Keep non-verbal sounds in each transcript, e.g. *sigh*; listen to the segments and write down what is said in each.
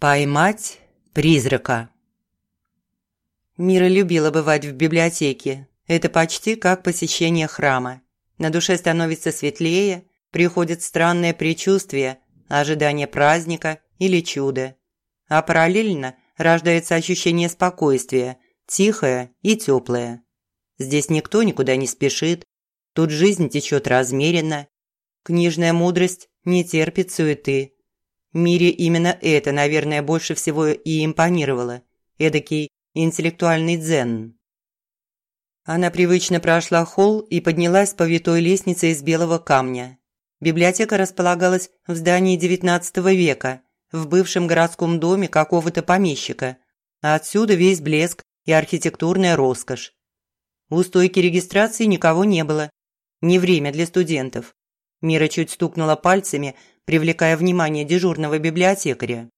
Поймать призрака Мира любила бывать в библиотеке. Это почти как посещение храма. На душе становится светлее, приходит странное предчувствие, ожидание праздника или чуда. А параллельно рождается ощущение спокойствия, тихое и теплое. Здесь никто никуда не спешит, тут жизнь течет размеренно. Книжная мудрость не терпит суеты. Мире именно это, наверное, больше всего и импонировало. Эдакий интеллектуальный дзен. Она привычно прошла холл и поднялась по витой лестнице из белого камня. Библиотека располагалась в здании XIX века, в бывшем городском доме какого-то помещика, отсюда весь блеск и архитектурная роскошь. У стойки регистрации никого не было. Не время для студентов. Мира чуть стукнула пальцами, привлекая внимание дежурного библиотекаря.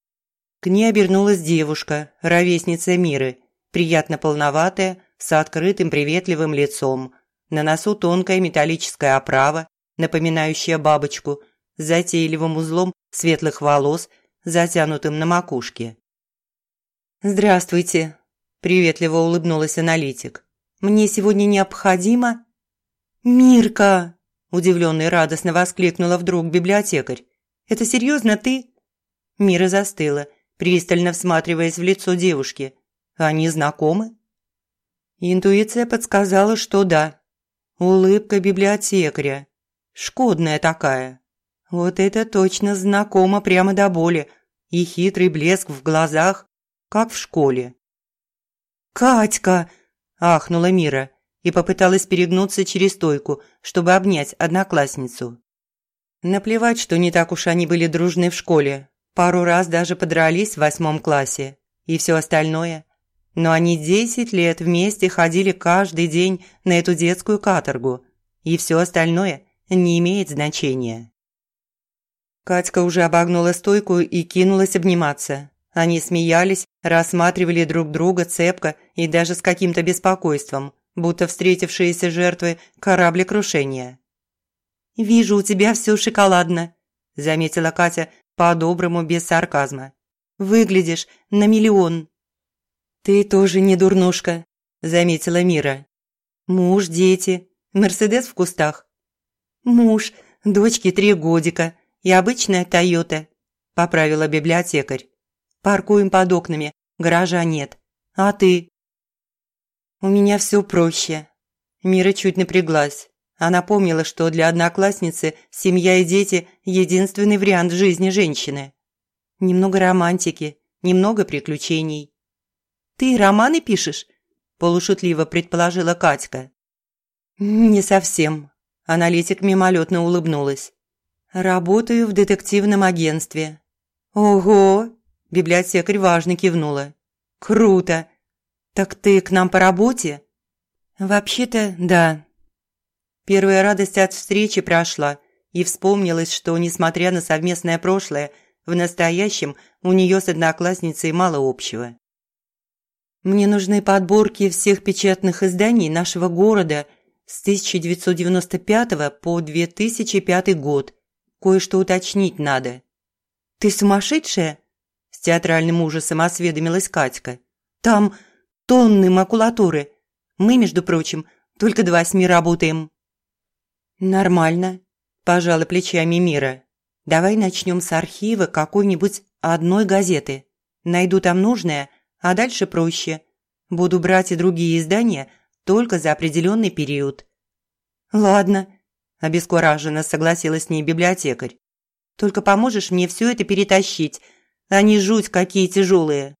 К ней обернулась девушка, ровесница Миры, приятно полноватая, с открытым приветливым лицом. На носу тонкая металлическая оправа, напоминающая бабочку, с затейливым узлом светлых волос, затянутым на макушке. «Здравствуйте», – приветливо улыбнулась аналитик. «Мне сегодня необходимо...» «Мирка!» – удивленно и радостно воскликнула вдруг библиотекарь. «Это серьезно ты?» Мира застыла, пристально всматриваясь в лицо девушки. «Они знакомы?» Интуиция подсказала, что да. Улыбка библиотекаря. Шкодная такая. Вот это точно знакомо прямо до боли. И хитрый блеск в глазах, как в школе. «Катька!» – ахнула Мира и попыталась перегнуться через стойку, чтобы обнять одноклассницу. Наплевать, что не так уж они были дружны в школе. Пару раз даже подрались в восьмом классе. И все остальное но они десять лет вместе ходили каждый день на эту детскую каторгу, и все остальное не имеет значения. Катька уже обогнула стойку и кинулась обниматься. Они смеялись, рассматривали друг друга цепко и даже с каким-то беспокойством, будто встретившиеся жертвы кораблекрушения. «Вижу, у тебя все шоколадно», – заметила Катя по-доброму, без сарказма. «Выглядишь на миллион». «Ты тоже не дурнушка», – заметила Мира. «Муж, дети, Мерседес в кустах». «Муж, дочке три годика и обычная Тойота», – поправила библиотекарь. «Паркуем под окнами, гаража нет. А ты?» «У меня все проще». Мира чуть напряглась. Она помнила, что для одноклассницы семья и дети – единственный вариант жизни женщины. Немного романтики, немного приключений. «Ты романы пишешь?» – полушутливо предположила Катька. «Не совсем», – аналитик мимолетно улыбнулась. «Работаю в детективном агентстве». «Ого!» – библиотекарь важно кивнула. «Круто! Так ты к нам по работе?» «Вообще-то, да». Первая радость от встречи прошла, и вспомнилось, что, несмотря на совместное прошлое, в настоящем у нее с одноклассницей мало общего. Мне нужны подборки всех печатных изданий нашего города с 1995 по 2005 год. Кое-что уточнить надо». «Ты сумасшедшая?» – с театральным ужасом осведомилась Катька. «Там тонны макулатуры. Мы, между прочим, только до восьми работаем». «Нормально», – пожала плечами Мира. «Давай начнем с архива какой-нибудь одной газеты. Найду там нужное – а дальше проще. Буду брать и другие издания только за определенный период». «Ладно», – обескураженно согласилась с ней библиотекарь. «Только поможешь мне все это перетащить. Они жуть какие тяжелые».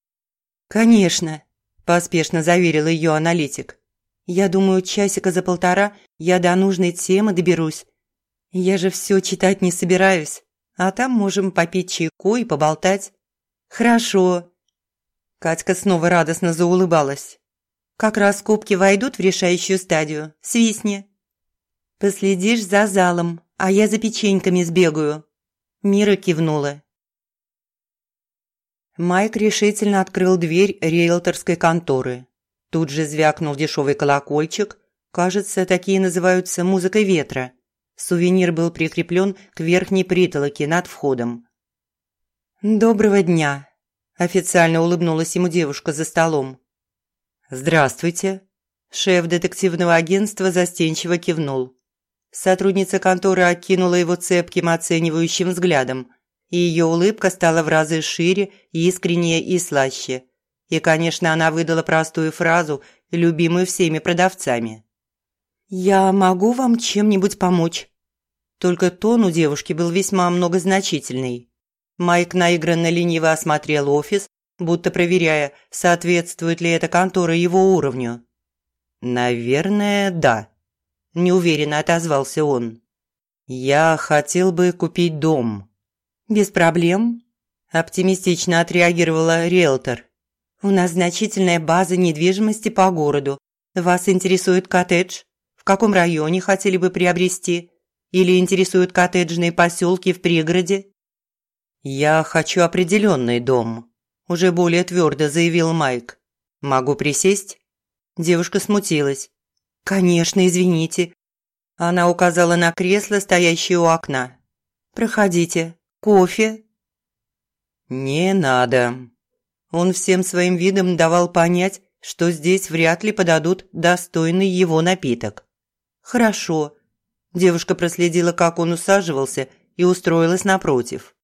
«Конечно», – поспешно заверил ее аналитик. «Я думаю, часика за полтора я до нужной темы доберусь. Я же все читать не собираюсь, а там можем попить чайку и поболтать». «Хорошо», Катька снова радостно заулыбалась. «Как раз кубки войдут в решающую стадию. Свистни». «Последишь за залом, а я за печеньками сбегаю». Мира кивнула. Майк решительно открыл дверь риэлторской конторы. Тут же звякнул дешевый колокольчик. Кажется, такие называются музыкой ветра. Сувенир был прикреплен к верхней притолоке над входом. «Доброго дня!» – официально улыбнулась ему девушка за столом. «Здравствуйте!» – шеф детективного агентства застенчиво кивнул. Сотрудница конторы окинула его цепким оценивающим взглядом, и ее улыбка стала в разы шире, искреннее и слаще. И, конечно, она выдала простую фразу, любимую всеми продавцами. «Я могу вам чем-нибудь помочь?» Только тон у девушки был весьма многозначительный. Майк наигранно лениво осмотрел офис, будто проверяя, соответствует ли эта контора его уровню. «Наверное, да», – неуверенно отозвался он. «Я хотел бы купить дом». «Без проблем», – оптимистично отреагировала риэлтор. «У нас значительная база недвижимости по городу. Вас интересует коттедж? В каком районе хотели бы приобрести? Или интересуют коттеджные поселки в пригороде?» «Я хочу определенный дом», – уже более твердо заявил Майк. «Могу присесть?» Девушка смутилась. «Конечно, извините». Она указала на кресло, стоящее у окна. «Проходите. Кофе?» «Не надо». Он всем своим видом давал понять, что здесь вряд ли подадут достойный его напиток. «Хорошо». Девушка проследила, как он усаживался, и устроилась напротив.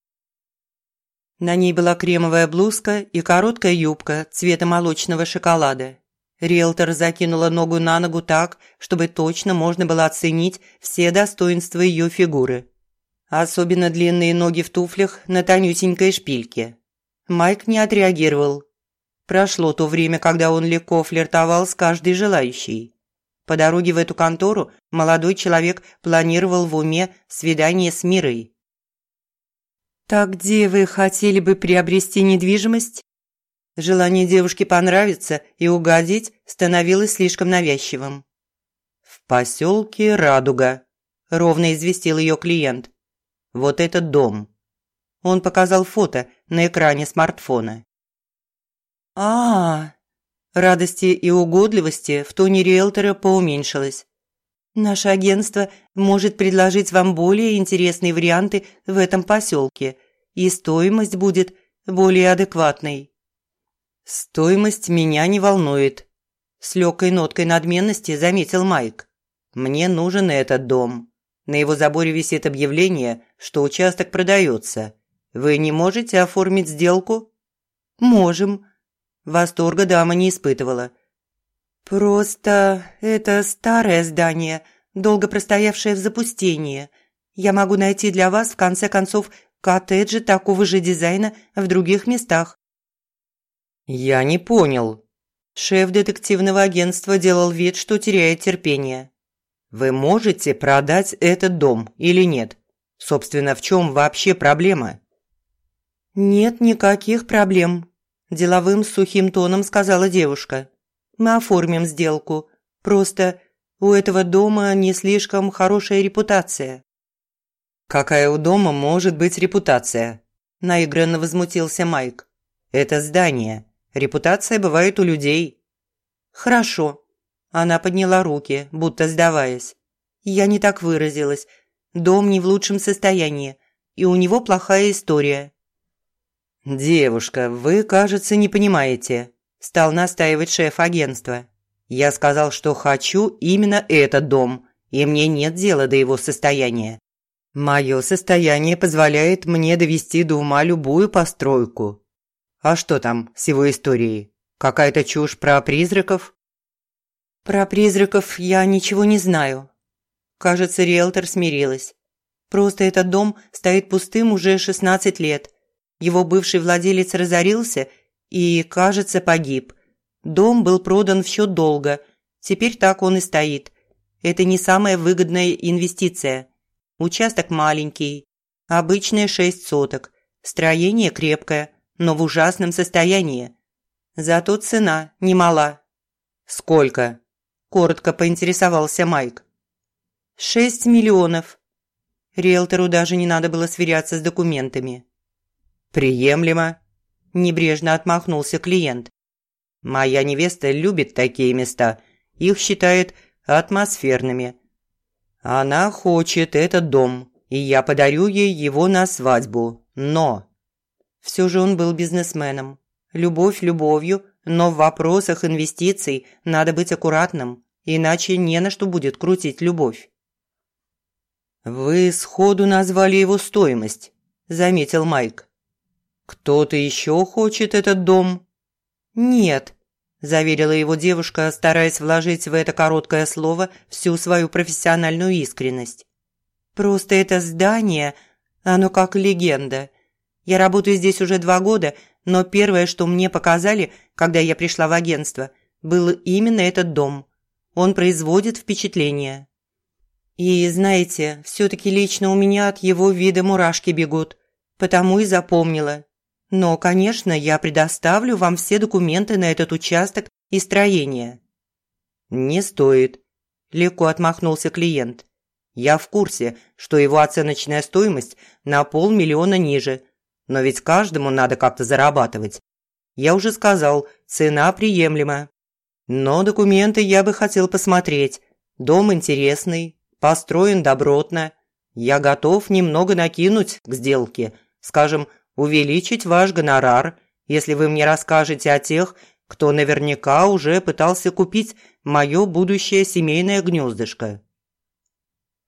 На ней была кремовая блузка и короткая юбка цвета молочного шоколада. Риэлтор закинула ногу на ногу так, чтобы точно можно было оценить все достоинства ее фигуры. Особенно длинные ноги в туфлях на тонюсенькой шпильке. Майк не отреагировал. Прошло то время, когда он легко флиртовал с каждой желающей. По дороге в эту контору молодой человек планировал в уме свидание с Мирой. «Так где вы хотели бы приобрести недвижимость?» Желание девушки понравиться и угодить становилось слишком навязчивым. «В поселке Радуга», – ровно известил ее клиент. «Вот этот дом». Он показал фото на экране смартфона. а, -а, -а Радости и угодливости в тоне риэлтора поуменьшилось. «Наше агентство может предложить вам более интересные варианты в этом поселке, и стоимость будет более адекватной». «Стоимость меня не волнует», – с легкой ноткой надменности заметил Майк. «Мне нужен этот дом. На его заборе висит объявление, что участок продается. Вы не можете оформить сделку?» «Можем». Восторга дама не испытывала. «Просто это старое здание, долго простоявшее в запустении. Я могу найти для вас, в конце концов, коттеджи такого же дизайна в других местах. «Я не понял». Шеф детективного агентства делал вид, что теряет терпение. «Вы можете продать этот дом или нет? Собственно, в чем вообще проблема?» «Нет никаких проблем», – деловым сухим тоном сказала девушка. «Мы оформим сделку. Просто у этого дома не слишком хорошая репутация». «Какая у дома может быть репутация?» – наигранно возмутился Майк. «Это здание. Репутация бывает у людей». «Хорошо». Она подняла руки, будто сдаваясь. «Я не так выразилась. Дом не в лучшем состоянии, и у него плохая история». «Девушка, вы, кажется, не понимаете», – стал настаивать шеф агентства. «Я сказал, что хочу именно этот дом, и мне нет дела до его состояния. Мое состояние позволяет мне довести до ума любую постройку. А что там с его историей? Какая-то чушь про призраков? Про призраков я ничего не знаю. Кажется, риэлтор смирилась. Просто этот дом стоит пустым уже 16 лет. Его бывший владелец разорился и, кажется, погиб. Дом был продан в счет долга. Теперь так он и стоит. Это не самая выгодная инвестиция. Участок маленький. Обычные шесть соток. Строение крепкое но в ужасном состоянии. Зато цена немала. «Сколько?» – коротко поинтересовался Майк. «Шесть миллионов». Риэлтору даже не надо было сверяться с документами. «Приемлемо», – небрежно отмахнулся клиент. «Моя невеста любит такие места, их считает атмосферными». Она хочет этот дом, и я подарю ей его на свадьбу, но... Все же он был бизнесменом. Любовь любовью, но в вопросах инвестиций надо быть аккуратным, иначе не на что будет крутить любовь. «Вы сходу назвали его стоимость», – заметил Майк. «Кто-то еще хочет этот дом?» «Нет», – заверила его девушка, стараясь вложить в это короткое слово всю свою профессиональную искренность. «Просто это здание, оно как легенда. Я работаю здесь уже два года, но первое, что мне показали, когда я пришла в агентство, был именно этот дом. Он производит впечатление». И, знаете, все-таки лично у меня от его вида мурашки бегут, потому и запомнила. Но, конечно, я предоставлю вам все документы на этот участок и строение». «Не стоит», – легко отмахнулся клиент. «Я в курсе, что его оценочная стоимость на полмиллиона ниже, но ведь каждому надо как-то зарабатывать. Я уже сказал, цена приемлема. Но документы я бы хотел посмотреть. Дом интересный, построен добротно. Я готов немного накинуть к сделке, скажем, увеличить ваш гонорар, если вы мне расскажете о тех, кто наверняка уже пытался купить мое будущее семейное гнездышко».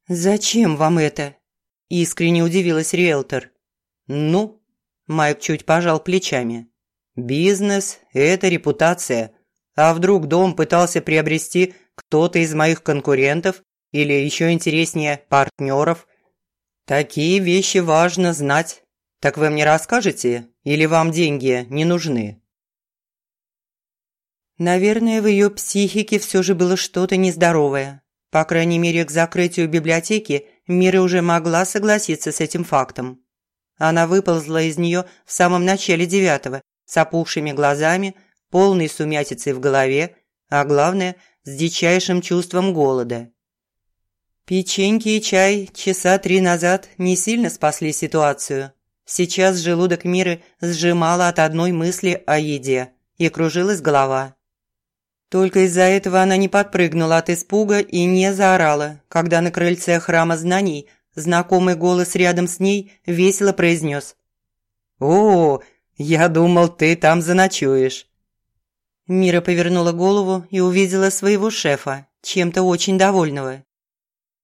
«Зачем вам это?» – искренне удивилась риэлтор. «Ну?» – Майк чуть пожал плечами. «Бизнес – это репутация. А вдруг дом пытался приобрести кто-то из моих конкурентов или еще интереснее партнеров. Такие вещи важно знать. Так вы мне расскажете или вам деньги не нужны? Наверное, в ее психике все же было что-то нездоровое. По крайней мере, к закрытию библиотеки Мира уже могла согласиться с этим фактом. Она выползла из нее в самом начале девятого, с опухшими глазами, полной сумятицей в голове, а главное, с дичайшим чувством голода. Печеньки и чай часа три назад не сильно спасли ситуацию. Сейчас желудок Миры сжимала от одной мысли о еде, и кружилась голова. Только из-за этого она не подпрыгнула от испуга и не заорала, когда на крыльце храма знаний знакомый голос рядом с ней весело произнес. «О, я думал, ты там заночуешь». Мира повернула голову и увидела своего шефа, чем-то очень довольного.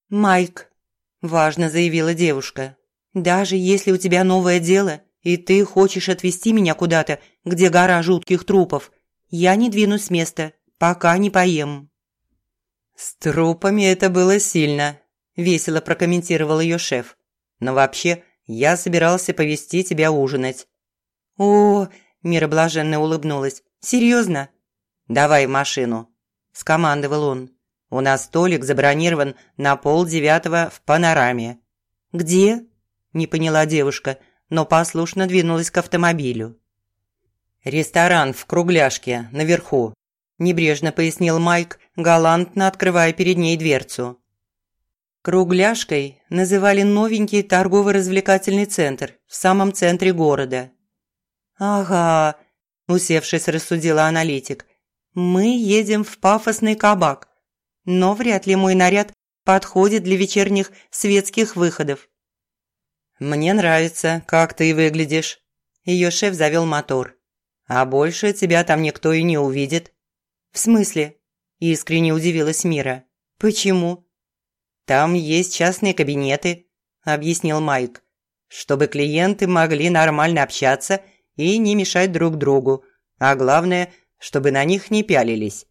«Майк», – важно заявила девушка, – «даже если у тебя новое дело, и ты хочешь отвезти меня куда-то, где гора жутких трупов, я не двинусь с места, пока не поем». «С трупами это было сильно», – весело прокомментировал ее шеф. «Но вообще, я собирался повести тебя ужинать». «О!» – Мира блаженно улыбнулась. «Серьезно?» «Давай в машину», – скомандовал он. У нас столик забронирован на полдевятого в панораме». «Где?» – не поняла девушка, но послушно двинулась к автомобилю. «Ресторан в Кругляшке, наверху», – небрежно пояснил Майк, галантно открывая перед ней дверцу. Кругляшкой называли новенький торгово-развлекательный центр в самом центре города. «Ага», – усевшись, рассудила аналитик, – «мы едем в пафосный кабак, но вряд ли мой наряд подходит для вечерних светских выходов. «Мне нравится, как ты выглядишь». Ее шеф завел мотор. «А больше тебя там никто и не увидит». «В смысле?» – искренне удивилась Мира. «Почему?» «Там есть частные кабинеты», – объяснил Майк. «Чтобы клиенты могли нормально общаться и не мешать друг другу, а главное, чтобы на них не пялились.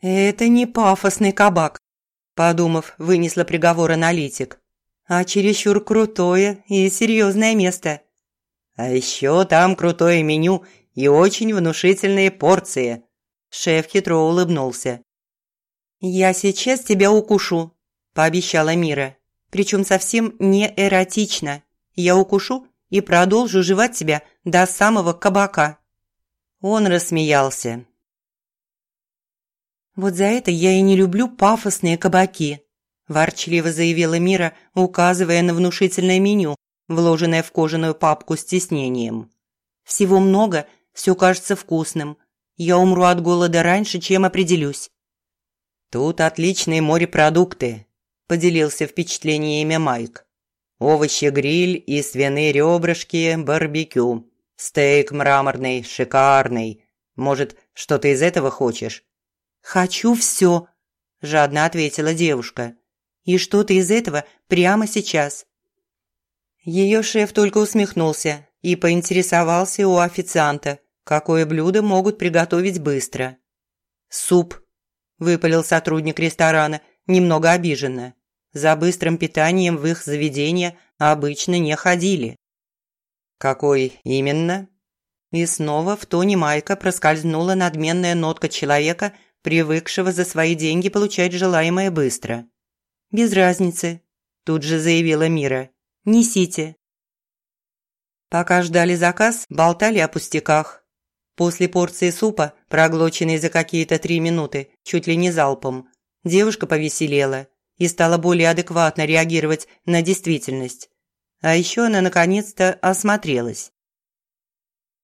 «Это не пафосный кабак», – подумав, вынесла приговор аналитик, «а чересчур крутое и серьезное место». «А еще там крутое меню и очень внушительные порции», – шеф хитро улыбнулся. «Я сейчас тебя укушу», – пообещала Мира. «Причем совсем не эротично. Я укушу и продолжу жевать тебя до самого кабака». Он рассмеялся. «Вот за это я и не люблю пафосные кабаки», – ворчливо заявила Мира, указывая на внушительное меню, вложенное в кожаную папку с тиснением. «Всего много, все кажется вкусным. Я умру от голода раньше, чем определюсь». «Тут отличные морепродукты», поделился впечатлениями Майк. «Овощи-гриль и свиные ребрышки барбекю. Стейк мраморный, шикарный. Может, что-то из этого хочешь?» «Хочу все», – жадно ответила девушка. «И что-то из этого прямо сейчас». Ее шеф только усмехнулся и поинтересовался у официанта, какое блюдо могут приготовить быстро. «Суп», – выпалил сотрудник ресторана, немного обиженно. За быстрым питанием в их заведение обычно не ходили. «Какой именно?» И снова в тоне Майка проскользнула надменная нотка человека, привыкшего за свои деньги получать желаемое быстро. «Без разницы», – тут же заявила Мира. «Несите». Пока ждали заказ, болтали о пустяках. После порции супа, проглоченной за какие-то три минуты, чуть ли не залпом, девушка повеселела и стала более адекватно реагировать на действительность. А еще она наконец-то осмотрелась.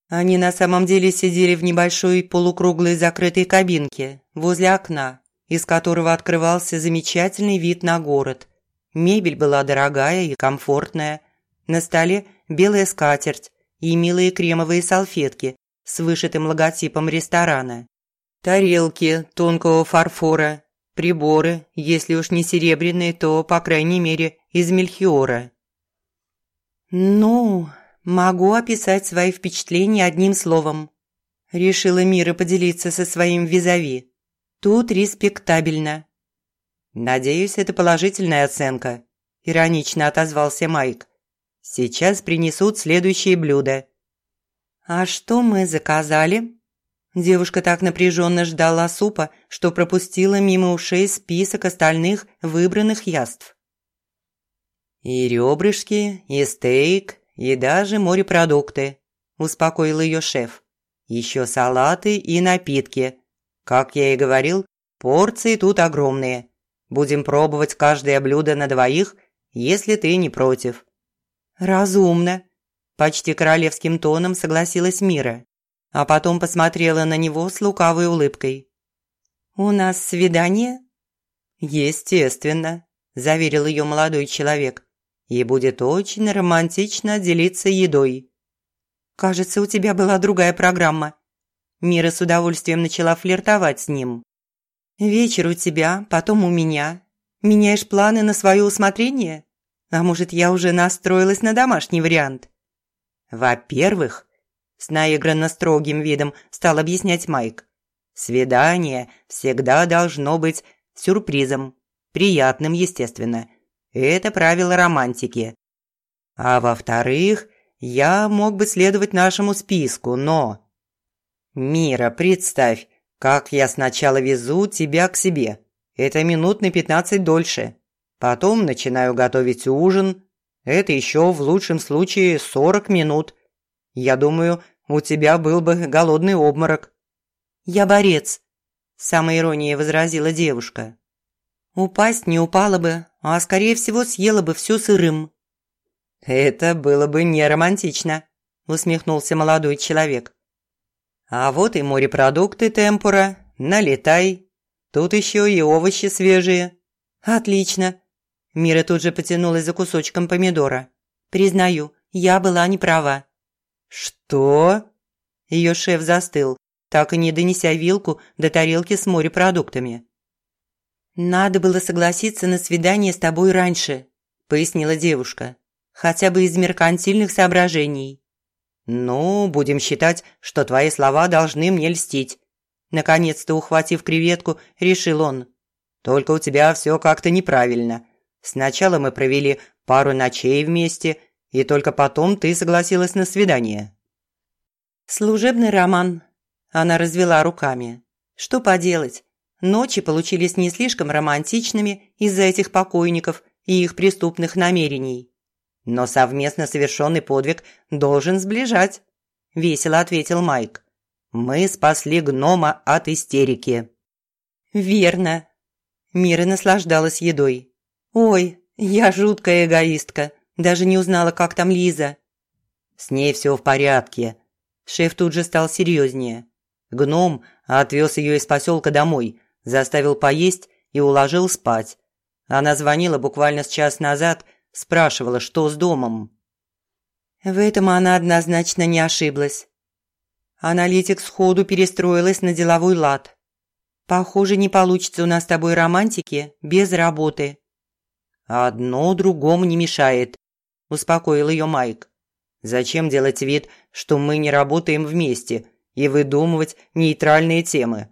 Они на самом деле сидели в небольшой полукруглой закрытой кабинке возле окна, из которого открывался замечательный вид на город. Мебель была дорогая и комфортная. На столе белая скатерть и милые кремовые салфетки с вышитым логотипом ресторана. Тарелки тонкого фарфора, приборы, если уж не серебряные, то, по крайней мере, из мельхиора. «Ну, могу описать свои впечатления одним словом», – решила Мира поделиться со своим визави. «Тут респектабельно». «Надеюсь, это положительная оценка», – иронично отозвался Майк. «Сейчас принесут следующие блюда». «А что мы заказали?» Девушка так напряженно ждала супа, что пропустила мимо ушей список остальных выбранных яств. «И ребрышки, и стейк, и даже морепродукты», – успокоил ее шеф. «Еще салаты и напитки. Как я и говорил, порции тут огромные. Будем пробовать каждое блюдо на двоих, если ты не против». «Разумно», – почти королевским тоном согласилась Мира а потом посмотрела на него с лукавой улыбкой. «У нас свидание?» «Естественно», – заверил ее молодой человек. «И будет очень романтично делиться едой». «Кажется, у тебя была другая программа». Мира с удовольствием начала флиртовать с ним. «Вечер у тебя, потом у меня. Меняешь планы на свое усмотрение? А может, я уже настроилась на домашний вариант?» «Во-первых, с наигранно строгим видом стал объяснять Майк. «Свидание всегда должно быть сюрпризом, приятным, естественно. Это правило романтики. А во-вторых, я мог бы следовать нашему списку, но... Мира, представь, как я сначала везу тебя к себе. Это минут на пятнадцать дольше. Потом начинаю готовить ужин. Это еще в лучшем случае сорок минут. Я думаю, у тебя был бы голодный обморок». «Я борец», – самой иронией возразила девушка. «Упасть не упала бы, а скорее всего съела бы все сырым». «Это было бы не романтично», – усмехнулся молодой человек. «А вот и морепродукты темпура, налетай. Тут еще и овощи свежие». «Отлично». Мира тут же потянулась за кусочком помидора. «Признаю, я была не права. «Что?» Ее шеф застыл, так и не донеся вилку до тарелки с морепродуктами. «Надо было согласиться на свидание с тобой раньше», – пояснила девушка. «Хотя бы из меркантильных соображений». «Ну, будем считать, что твои слова должны мне льстить». Наконец-то, ухватив креветку, решил он. «Только у тебя все как-то неправильно. Сначала мы провели пару ночей вместе – и только потом ты согласилась на свидание». «Служебный роман», – она развела руками. «Что поделать? Ночи получились не слишком романтичными из-за этих покойников и их преступных намерений. Но совместно совершенный подвиг должен сближать», – весело ответил Майк. «Мы спасли гнома от истерики». «Верно». Мира наслаждалась едой. «Ой, я жуткая эгоистка. Даже не узнала, как там Лиза». «С ней все в порядке». Шеф тут же стал серьезнее. Гном отвез ее из поселка домой, заставил поесть и уложил спать. Она звонила буквально с час назад, спрашивала, что с домом. В этом она однозначно не ошиблась. Аналитик сходу перестроилась на деловой лад. «Похоже, не получится у нас с тобой романтики без работы». «Одно другому не мешает», – успокоил ее Майк. «Зачем делать вид, что мы не работаем вместе и выдумывать нейтральные темы?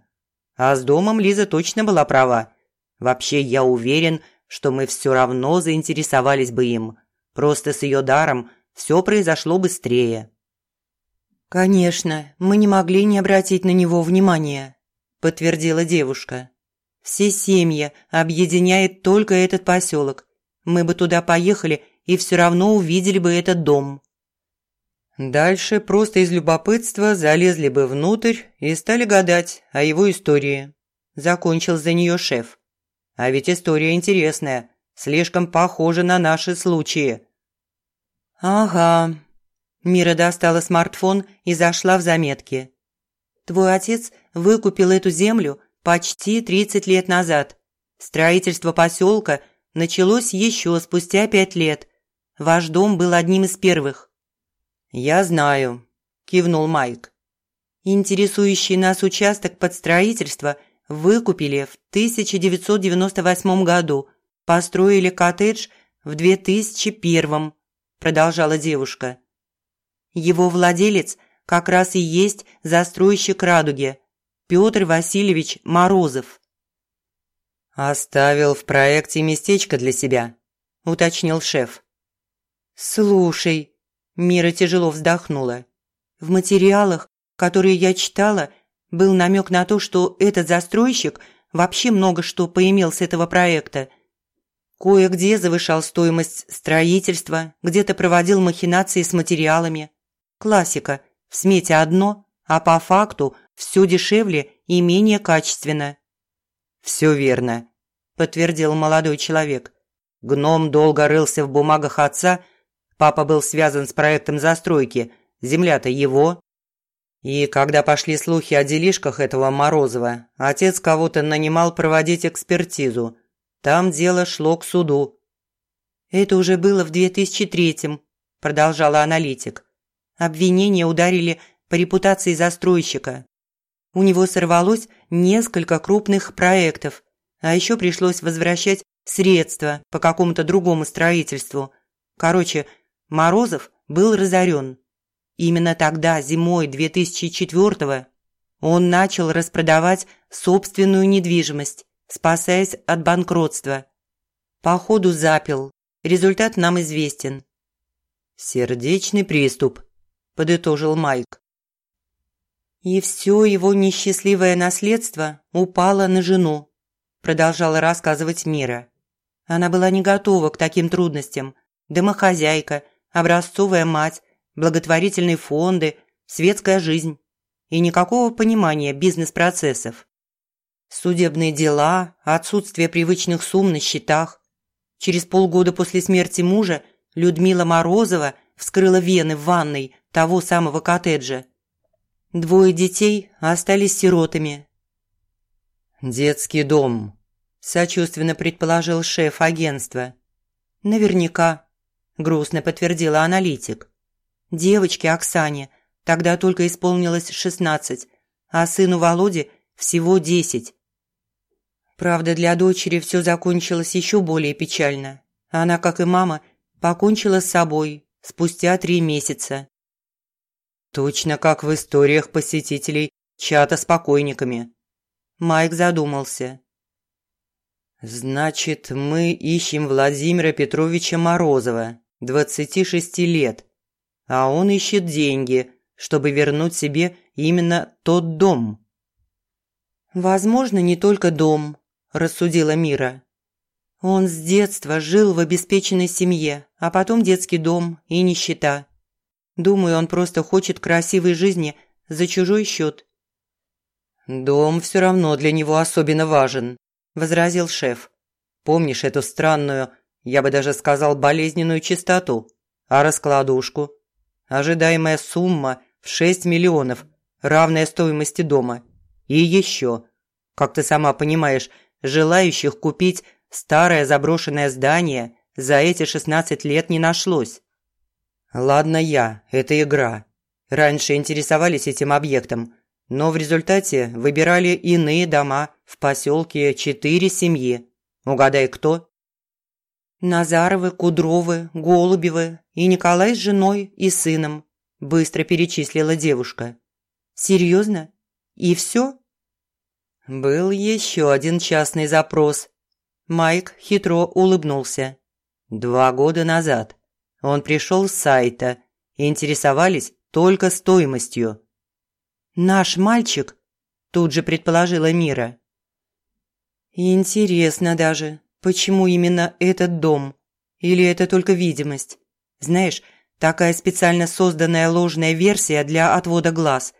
А с домом Лиза точно была права. Вообще, я уверен, что мы все равно заинтересовались бы им. Просто с ее даром все произошло быстрее». «Конечно, мы не могли не обратить на него внимания», – подтвердила девушка. «Все семьи объединяет только этот поселок. Мы бы туда поехали и все равно увидели бы этот дом». Дальше просто из любопытства залезли бы внутрь и стали гадать о его истории. Закончил за нее шеф. А ведь история интересная, слишком похожа на наши случаи. «Ага». Мира достала смартфон и зашла в заметки. «Твой отец выкупил эту землю почти 30 лет назад. Строительство поселка началось еще спустя пять лет. Ваш дом был одним из первых». «Я знаю», – кивнул Майк. «Интересующий нас участок под строительство выкупили в 1998 году, построили коттедж в 2001, продолжала девушка. Его владелец как раз и есть застройщик «Радуги» Петр Васильевич Морозов. «Оставил в проекте местечко для себя», – уточнил шеф. «Слушай», Мира тяжело вздохнула. В материалах, которые я читала, был намек на то, что этот застройщик вообще много что поимел с этого проекта. Кое-где завышал стоимость строительства, где-то проводил махинации с материалами. Классика. В смете одно, а по факту все дешевле и менее качественно. «Все верно», – подтвердил молодой человек. Гном долго рылся в бумагах отца Папа был связан с проектом застройки, земля-то его. И когда пошли слухи о делишках этого Морозова, отец кого-то нанимал проводить экспертизу. Там дело шло к суду. «Это уже было в 2003-м», – продолжала аналитик. Обвинения ударили по репутации застройщика. У него сорвалось несколько крупных проектов, а еще пришлось возвращать средства по какому-то другому строительству. Короче, Морозов был разорен. Именно тогда, зимой 2004-го, он начал распродавать собственную недвижимость, спасаясь от банкротства. По ходу запил. Результат нам известен. «Сердечный приступ», – подытожил Майк. «И все его несчастливое наследство упало на жену», – продолжала рассказывать Мира. Она была не готова к таким трудностям. Домохозяйка, образцовая мать, благотворительные фонды, светская жизнь и никакого понимания бизнес-процессов. Судебные дела, отсутствие привычных сумм на счетах. Через полгода после смерти мужа Людмила Морозова вскрыла вены в ванной того самого коттеджа. Двое детей остались сиротами. «Детский дом», – сочувственно предположил шеф агентства. «Наверняка», – грустно подтвердила аналитик. Девочке Оксане тогда только исполнилось шестнадцать, а сыну Володе всего десять. Правда, для дочери все закончилось еще более печально. Она, как и мама, покончила с собой спустя три месяца. Точно как в историях посетителей чата с покойниками. Майк задумался. «Значит, мы ищем Владимира Петровича Морозова, 26 лет, а он ищет деньги, чтобы вернуть себе именно тот дом». «Возможно, не только дом», – рассудила Мира. «Он с детства жил в обеспеченной семье, а потом детский дом и нищета. Думаю, он просто хочет красивой жизни за чужой счет». «Дом все равно для него особенно важен», – возразил шеф. «Помнишь эту странную, я бы даже сказал, болезненную чистоту? А раскладушку? Ожидаемая сумма в 6 миллионов, равная стоимости дома. И еще, как ты сама понимаешь, желающих купить Старое заброшенное здание за эти 16 лет не нашлось. Ладно я, это игра. Раньше интересовались этим объектом, но в результате выбирали иные дома в поселке четыре семьи. Угадай, кто? Назаровы, Кудровы, Голубевы и Николай с женой и сыном, быстро перечислила девушка. Серьезно? И все? Был еще один частный запрос. Майк хитро улыбнулся. Два года назад он пришел с сайта. Интересовались только стоимостью. «Наш мальчик?» – тут же предположила Мира. «Интересно даже, почему именно этот дом? Или это только видимость? Знаешь, такая специально созданная ложная версия для отвода глаз.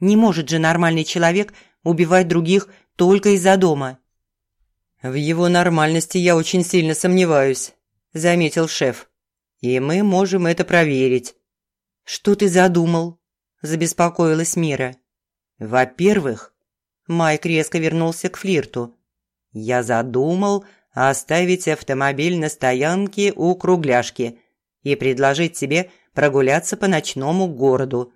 Не может же нормальный человек убивать других только из-за дома». «В его нормальности я очень сильно сомневаюсь», – заметил шеф. «И мы можем это проверить». «Что ты задумал?» – забеспокоилась Мира. «Во-первых...» Майк резко вернулся к флирту. «Я задумал оставить автомобиль на стоянке у кругляшки и предложить тебе прогуляться по ночному городу.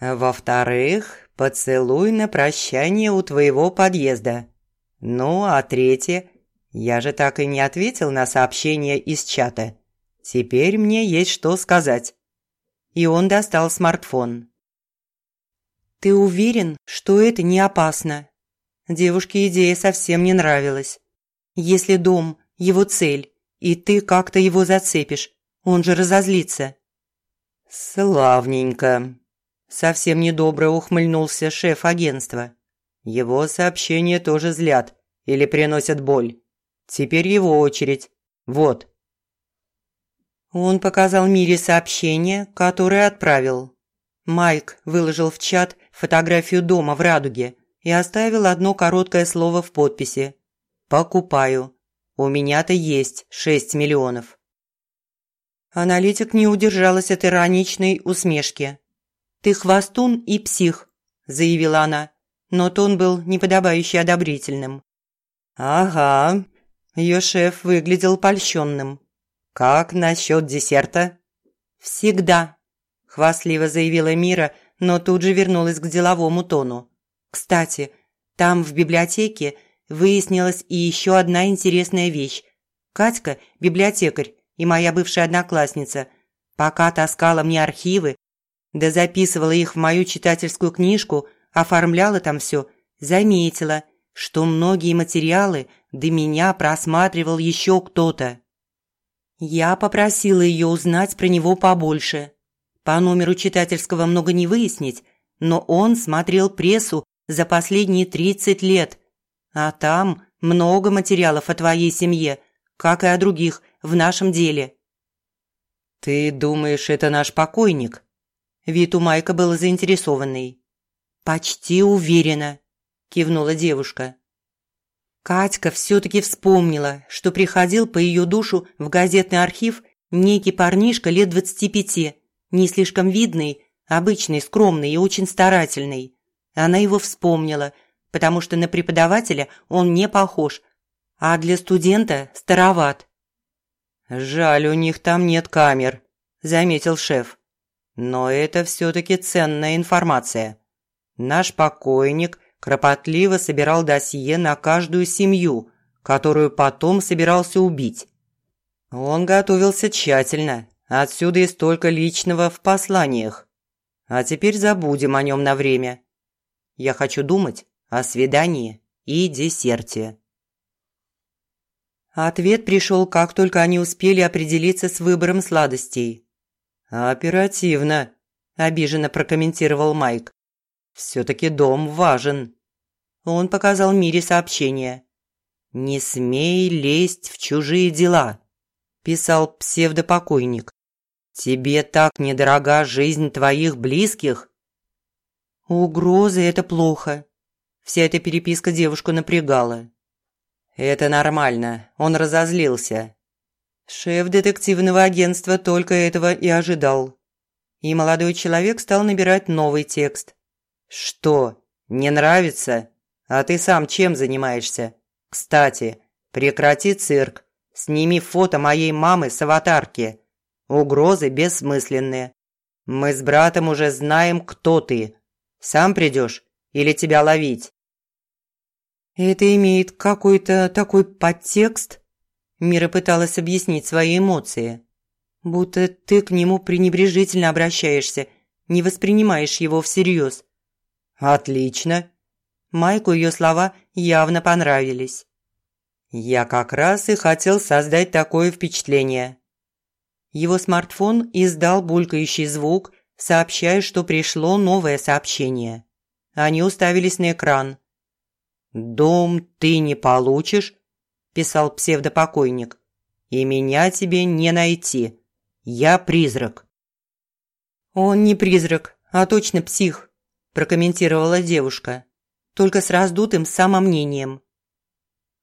Во-вторых, поцелуй на прощание у твоего подъезда. Ну, а третье, я же так и не ответил на сообщение из чата. Теперь мне есть что сказать. И он достал смартфон. «Ты уверен, что это не опасно?» Девушке идея совсем не нравилась. «Если дом – его цель, и ты как-то его зацепишь, он же разозлится». «Славненько», – совсем недобро ухмыльнулся шеф агентства. Его сообщения тоже злят или приносят боль. Теперь его очередь. Вот. Он показал Мире сообщение, которое отправил. Майк выложил в чат фотографию дома в Радуге и оставил одно короткое слово в подписи. «Покупаю. У меня-то есть шесть миллионов». Аналитик не удержалась от ироничной усмешки. «Ты хвостун и псих», – заявила она но тон был неподобающе одобрительным. «Ага», – ее шеф выглядел польщенным. «Как насчет десерта?» «Всегда», – хвастливо заявила Мира, но тут же вернулась к деловому тону. «Кстати, там в библиотеке выяснилась и еще одна интересная вещь. Катька, библиотекарь и моя бывшая одноклассница, пока таскала мне архивы, да записывала их в мою читательскую книжку – оформляла там все, заметила, что многие материалы до меня просматривал еще кто-то. Я попросила ее узнать про него побольше. По номеру читательского много не выяснить, но он смотрел прессу за последние 30 лет. А там много материалов о твоей семье, как и о других в нашем деле. «Ты думаешь, это наш покойник?» Вид у Майка был заинтересованный. «Почти уверена», – кивнула девушка. Катька все-таки вспомнила, что приходил по ее душу в газетный архив некий парнишка лет двадцати пяти, не слишком видный, обычный, скромный и очень старательный. Она его вспомнила, потому что на преподавателя он не похож, а для студента староват. «Жаль, у них там нет камер», – заметил шеф. «Но это все-таки ценная информация». Наш покойник кропотливо собирал досье на каждую семью, которую потом собирался убить. Он готовился тщательно, отсюда и столько личного в посланиях. А теперь забудем о нем на время. Я хочу думать о свидании и десерте. Ответ пришел, как только они успели определиться с выбором сладостей. «Оперативно», – обиженно прокомментировал Майк. Все-таки дом важен». Он показал Мире сообщение. «Не смей лезть в чужие дела», – писал псевдопокойник. «Тебе так недорога жизнь твоих близких?» «Угрозы – это плохо». Вся эта переписка девушку напрягала. «Это нормально, он разозлился». Шеф детективного агентства только этого и ожидал. И молодой человек стал набирать новый текст. «Что, не нравится? А ты сам чем занимаешься? Кстати, Прекрати цирк. Сними фото моей мамы с аватарки. Угрозы бессмысленные. Мы с братом уже знаем, кто ты. Сам придешь или тебя ловить?» «Это имеет какой-то такой подтекст?» Мира пыталась объяснить свои эмоции. «Будто ты к нему пренебрежительно обращаешься, не воспринимаешь его всерьез». «Отлично!» Майку ее слова явно понравились. «Я как раз и хотел создать такое впечатление». Его смартфон издал булькающий звук, сообщая, что пришло новое сообщение. Они уставились на экран. «Дом ты не получишь», – писал псевдопокойник. «И меня тебе не найти. Я призрак». «Он не призрак, а точно псих», – прокомментировала девушка. «Только с раздутым самомнением».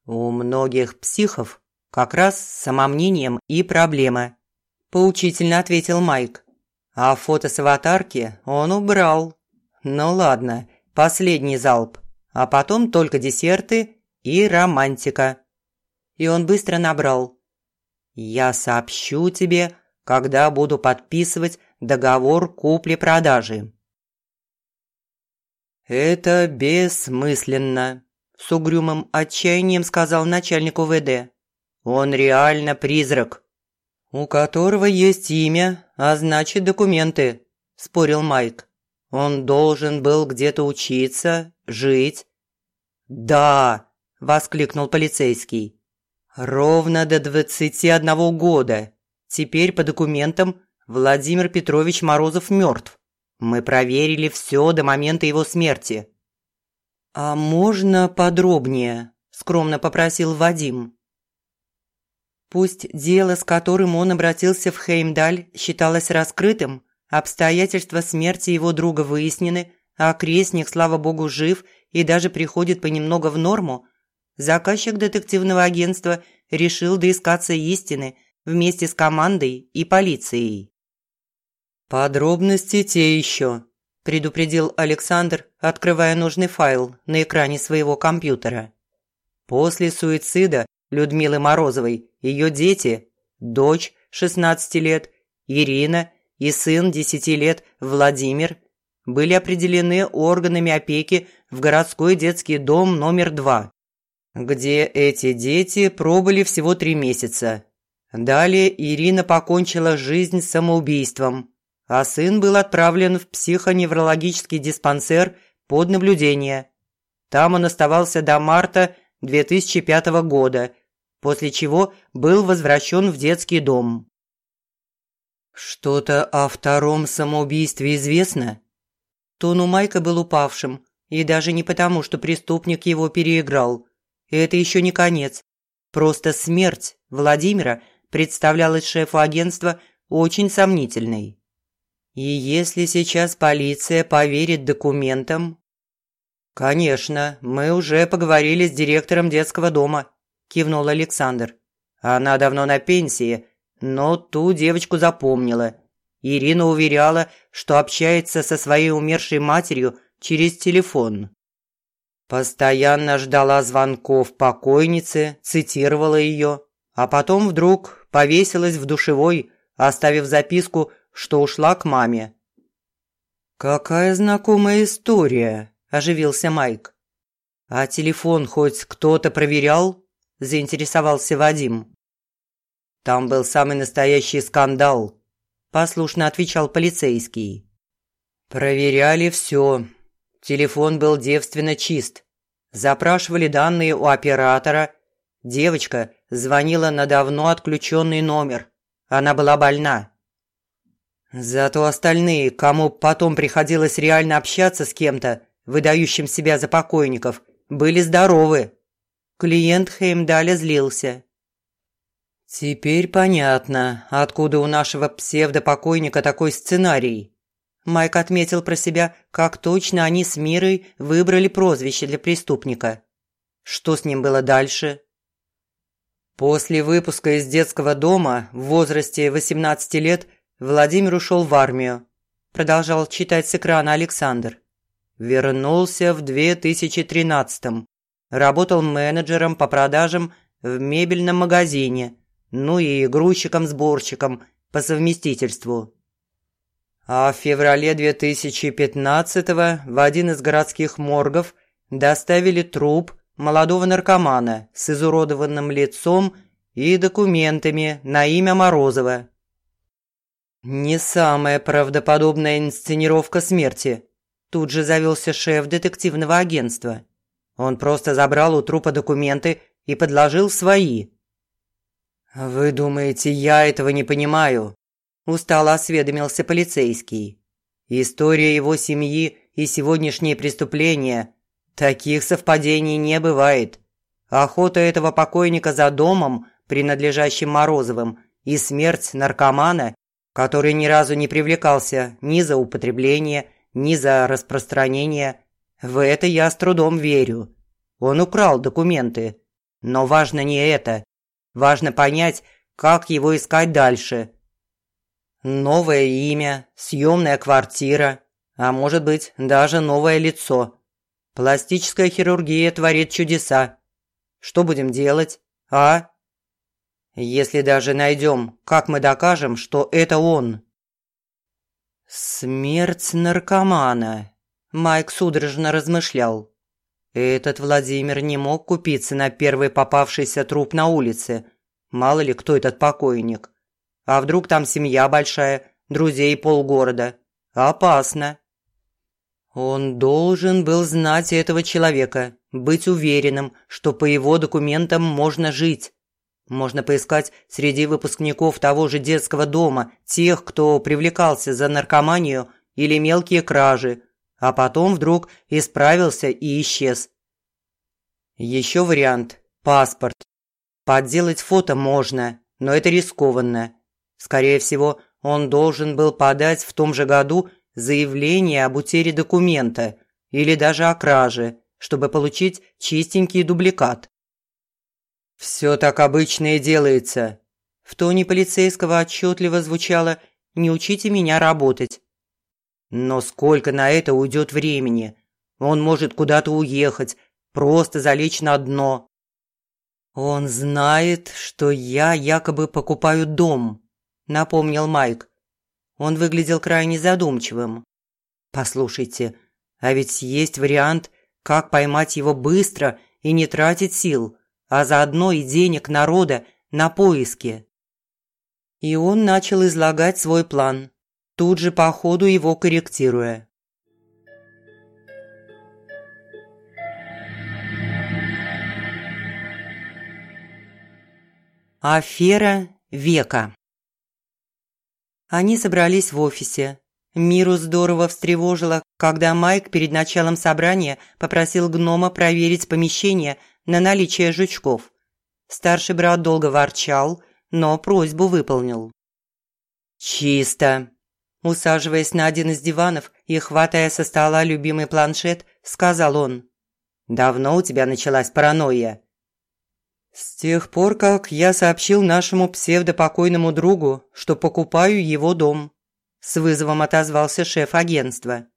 «У многих психов как раз с самомнением и проблема», – поучительно ответил Майк. «А фото с аватарки он убрал. Ну ладно, последний залп, а потом только десерты и романтика». И он быстро набрал. «Я сообщу тебе, когда буду подписывать договор купли-продажи». «Это бессмысленно», – с угрюмым отчаянием сказал начальник УВД. «Он реально призрак». «У которого есть имя, а значит документы», – спорил Майк. «Он должен был где-то учиться, жить». «Да!» – воскликнул полицейский. «Ровно до двадцати одного года. Теперь по документам Владимир Петрович Морозов мертв. Мы проверили все до момента его смерти». «А можно подробнее?» – скромно попросил Вадим. Пусть дело, с которым он обратился в Хеймдаль, считалось раскрытым, обстоятельства смерти его друга выяснены, а крестник, слава богу, жив и даже приходит понемногу в норму, заказчик детективного агентства решил доискаться истины вместе с командой и полицией. «Подробности те еще», – предупредил Александр, открывая нужный файл на экране своего компьютера. После суицида Людмилы Морозовой ее дети, дочь 16 лет, Ирина и сын 10 лет Владимир, были определены органами опеки в городской детский дом номер 2, где эти дети пробыли всего три месяца. Далее Ирина покончила жизнь самоубийством, а сын был отправлен в психоневрологический диспансер под наблюдение. Там он оставался до марта 2005 года, после чего был возвращен в детский дом. «Что-то о втором самоубийстве известно?» Тон у Майка был упавшим, и даже не потому, что преступник его переиграл. это еще не конец. Просто смерть Владимира представлялась шефу агентства очень сомнительной. И если сейчас полиция поверит документам... «Конечно, мы уже поговорили с директором детского дома», – кивнул Александр. «Она давно на пенсии, но ту девочку запомнила. Ирина уверяла, что общается со своей умершей матерью через телефон. Постоянно ждала звонков покойницы, цитировала ее, а потом вдруг повесилась в душевой, оставив записку что ушла к маме. «Какая знакомая история», – оживился Майк. «А телефон хоть кто-то проверял?» – заинтересовался Вадим. «Там был самый настоящий скандал», – послушно отвечал полицейский. «Проверяли все. Телефон был девственно чист. Запрашивали данные у оператора. Девочка звонила на давно отключенный номер. Она была больна. Зато остальные, кому потом приходилось реально общаться с кем-то, выдающим себя за покойников, были здоровы. Клиент Хеймдаля злился. «Теперь понятно, откуда у нашего псевдопокойника такой сценарий». Майк отметил про себя, как точно они с Мирой выбрали прозвище для преступника. Что с ним было дальше? После выпуска из детского дома в возрасте 18 лет Владимир ушел в армию. Продолжал читать с экрана Александр. Вернулся в 2013-м. Работал менеджером по продажам в мебельном магазине, ну и грузчиком-сборщиком по совместительству. А в феврале 2015-го в один из городских моргов доставили труп молодого наркомана с изуродованным лицом и документами на имя Морозова. Не самая правдоподобная инсценировка смерти. Тут же завелся шеф детективного агентства. Он просто забрал у трупа документы и подложил свои. «Вы думаете, я этого не понимаю?» Устало осведомился полицейский. История его семьи и сегодняшние преступления. Таких совпадений не бывает. Охота этого покойника за домом, принадлежащим Морозовым, и смерть наркомана, который ни разу не привлекался ни за употребление, ни за распространение. В это я с трудом верю. Он украл документы. Но важно не это. Важно понять, как его искать дальше – Новое имя, съемная квартира, а может быть даже новое лицо. Пластическая хирургия творит чудеса. Что будем делать, а? Если даже найдем, как мы докажем, что это он? Смерть наркомана. Майк судорожно размышлял. Этот Владимир не мог купиться на первый попавшийся труп на улице. Мало ли кто этот покойник. А вдруг там семья большая, друзей полгорода? Опасно. Он должен был знать этого человека, быть уверенным, что по его документам можно жить. Можно поискать среди выпускников того же детского дома тех, кто привлекался за наркоманию или мелкие кражи, а потом вдруг исправился и исчез. Еще вариант – паспорт. Подделать фото можно, но это рискованно. Скорее всего, он должен был подать в том же году заявление об утере документа или даже о краже, чтобы получить чистенький дубликат. «Все так обычно и делается». В тоне полицейского отчетливо звучало «Не учите меня работать». Но сколько на это уйдет времени? Он может куда-то уехать, просто залечь на дно. Он знает, что я якобы покупаю дом, – напомнил Майк. Он выглядел крайне задумчивым. «Послушайте, а ведь есть вариант, как поймать его быстро и не тратить сил, а заодно и денег народа на поиски». И он начал излагать свой план, тут же по ходу его корректируя. Афера века они собрались в офисе. Миру здорово встревожило, когда Майк перед началом собрания попросил гнома проверить помещение на наличие жучков. Старший брат долго ворчал, но просьбу выполнил. «Чисто!» Усаживаясь на один из диванов и хватая со стола любимый планшет, сказал он. «Давно у тебя началась паранойя?» «С тех пор, как я сообщил нашему псевдопокойному другу, что покупаю его дом», – с вызовом отозвался шеф агентства.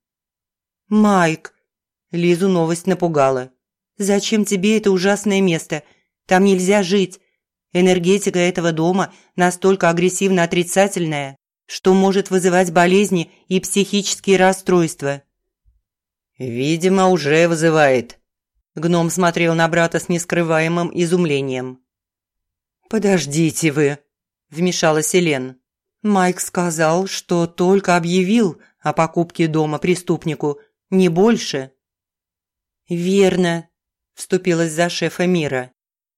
«Майк!» – Лизу новость напугала. «Зачем тебе это ужасное место? Там нельзя жить. Энергетика этого дома настолько агрессивно отрицательная, что может вызывать болезни и психические расстройства». «Видимо, уже вызывает», Гном смотрел на брата с нескрываемым изумлением. «Подождите вы», – вмешалась Элен. «Майк сказал, что только объявил о покупке дома преступнику, не больше». «Верно», – вступилась за шефа мира.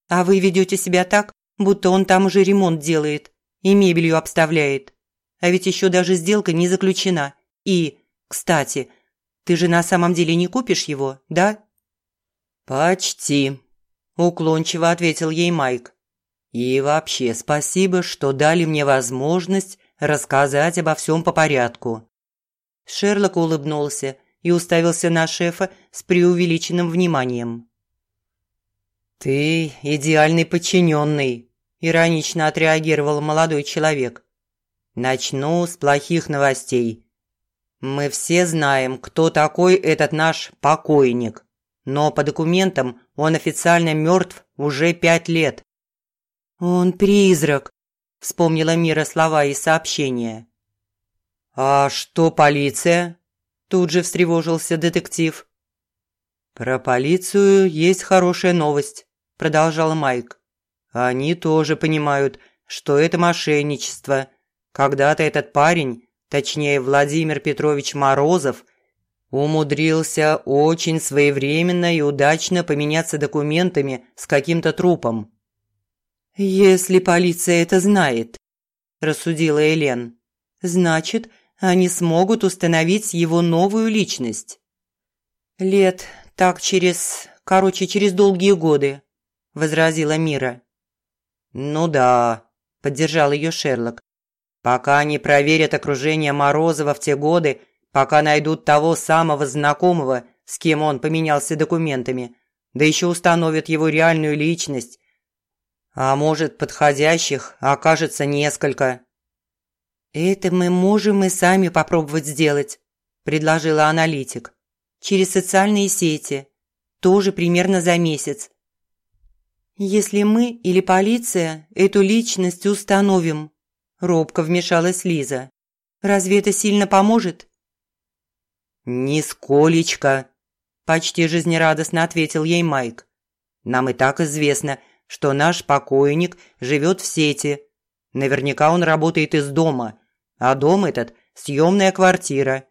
«А вы ведете себя так, будто он там уже ремонт делает и мебелью обставляет. А ведь еще даже сделка не заключена. И, кстати, ты же на самом деле не купишь его, да?» «Почти», – уклончиво ответил ей Майк. «И вообще спасибо, что дали мне возможность рассказать обо всем по порядку». Шерлок улыбнулся и уставился на шефа с преувеличенным вниманием. «Ты идеальный подчиненный», – иронично отреагировал молодой человек. «Начну с плохих новостей. Мы все знаем, кто такой этот наш покойник. Но по документам он официально мертв уже пять лет. «Он призрак», – вспомнила Мира слова из сообщения. «А что полиция?» – тут же встревожился детектив. «Про полицию есть хорошая новость», – продолжал Майк. «Они тоже понимают, что это мошенничество. Когда-то этот парень, точнее Владимир Петрович Морозов, умудрился очень своевременно и удачно поменяться документами с каким-то трупом. «Если полиция это знает», – рассудила Элен, – «значит, они смогут установить его новую личность». «Лет так через... короче, через долгие годы», – возразила Мира. «Ну да», – поддержал ее Шерлок. «Пока они проверят окружение Морозова в те годы, пока найдут того самого знакомого, с кем он поменялся документами, да еще установят его реальную личность. А может, подходящих окажется несколько». «Это мы можем и сами попробовать сделать», – предложила аналитик. «Через социальные сети. Тоже примерно за месяц. Если мы или полиция эту личность установим», – робко вмешалась Лиза. «Разве это сильно поможет?» «Нисколечко», – почти жизнерадостно ответил ей Майк. «Нам и так известно, что наш покойник живет в сети. Наверняка он работает из дома, а дом этот – съемная квартира.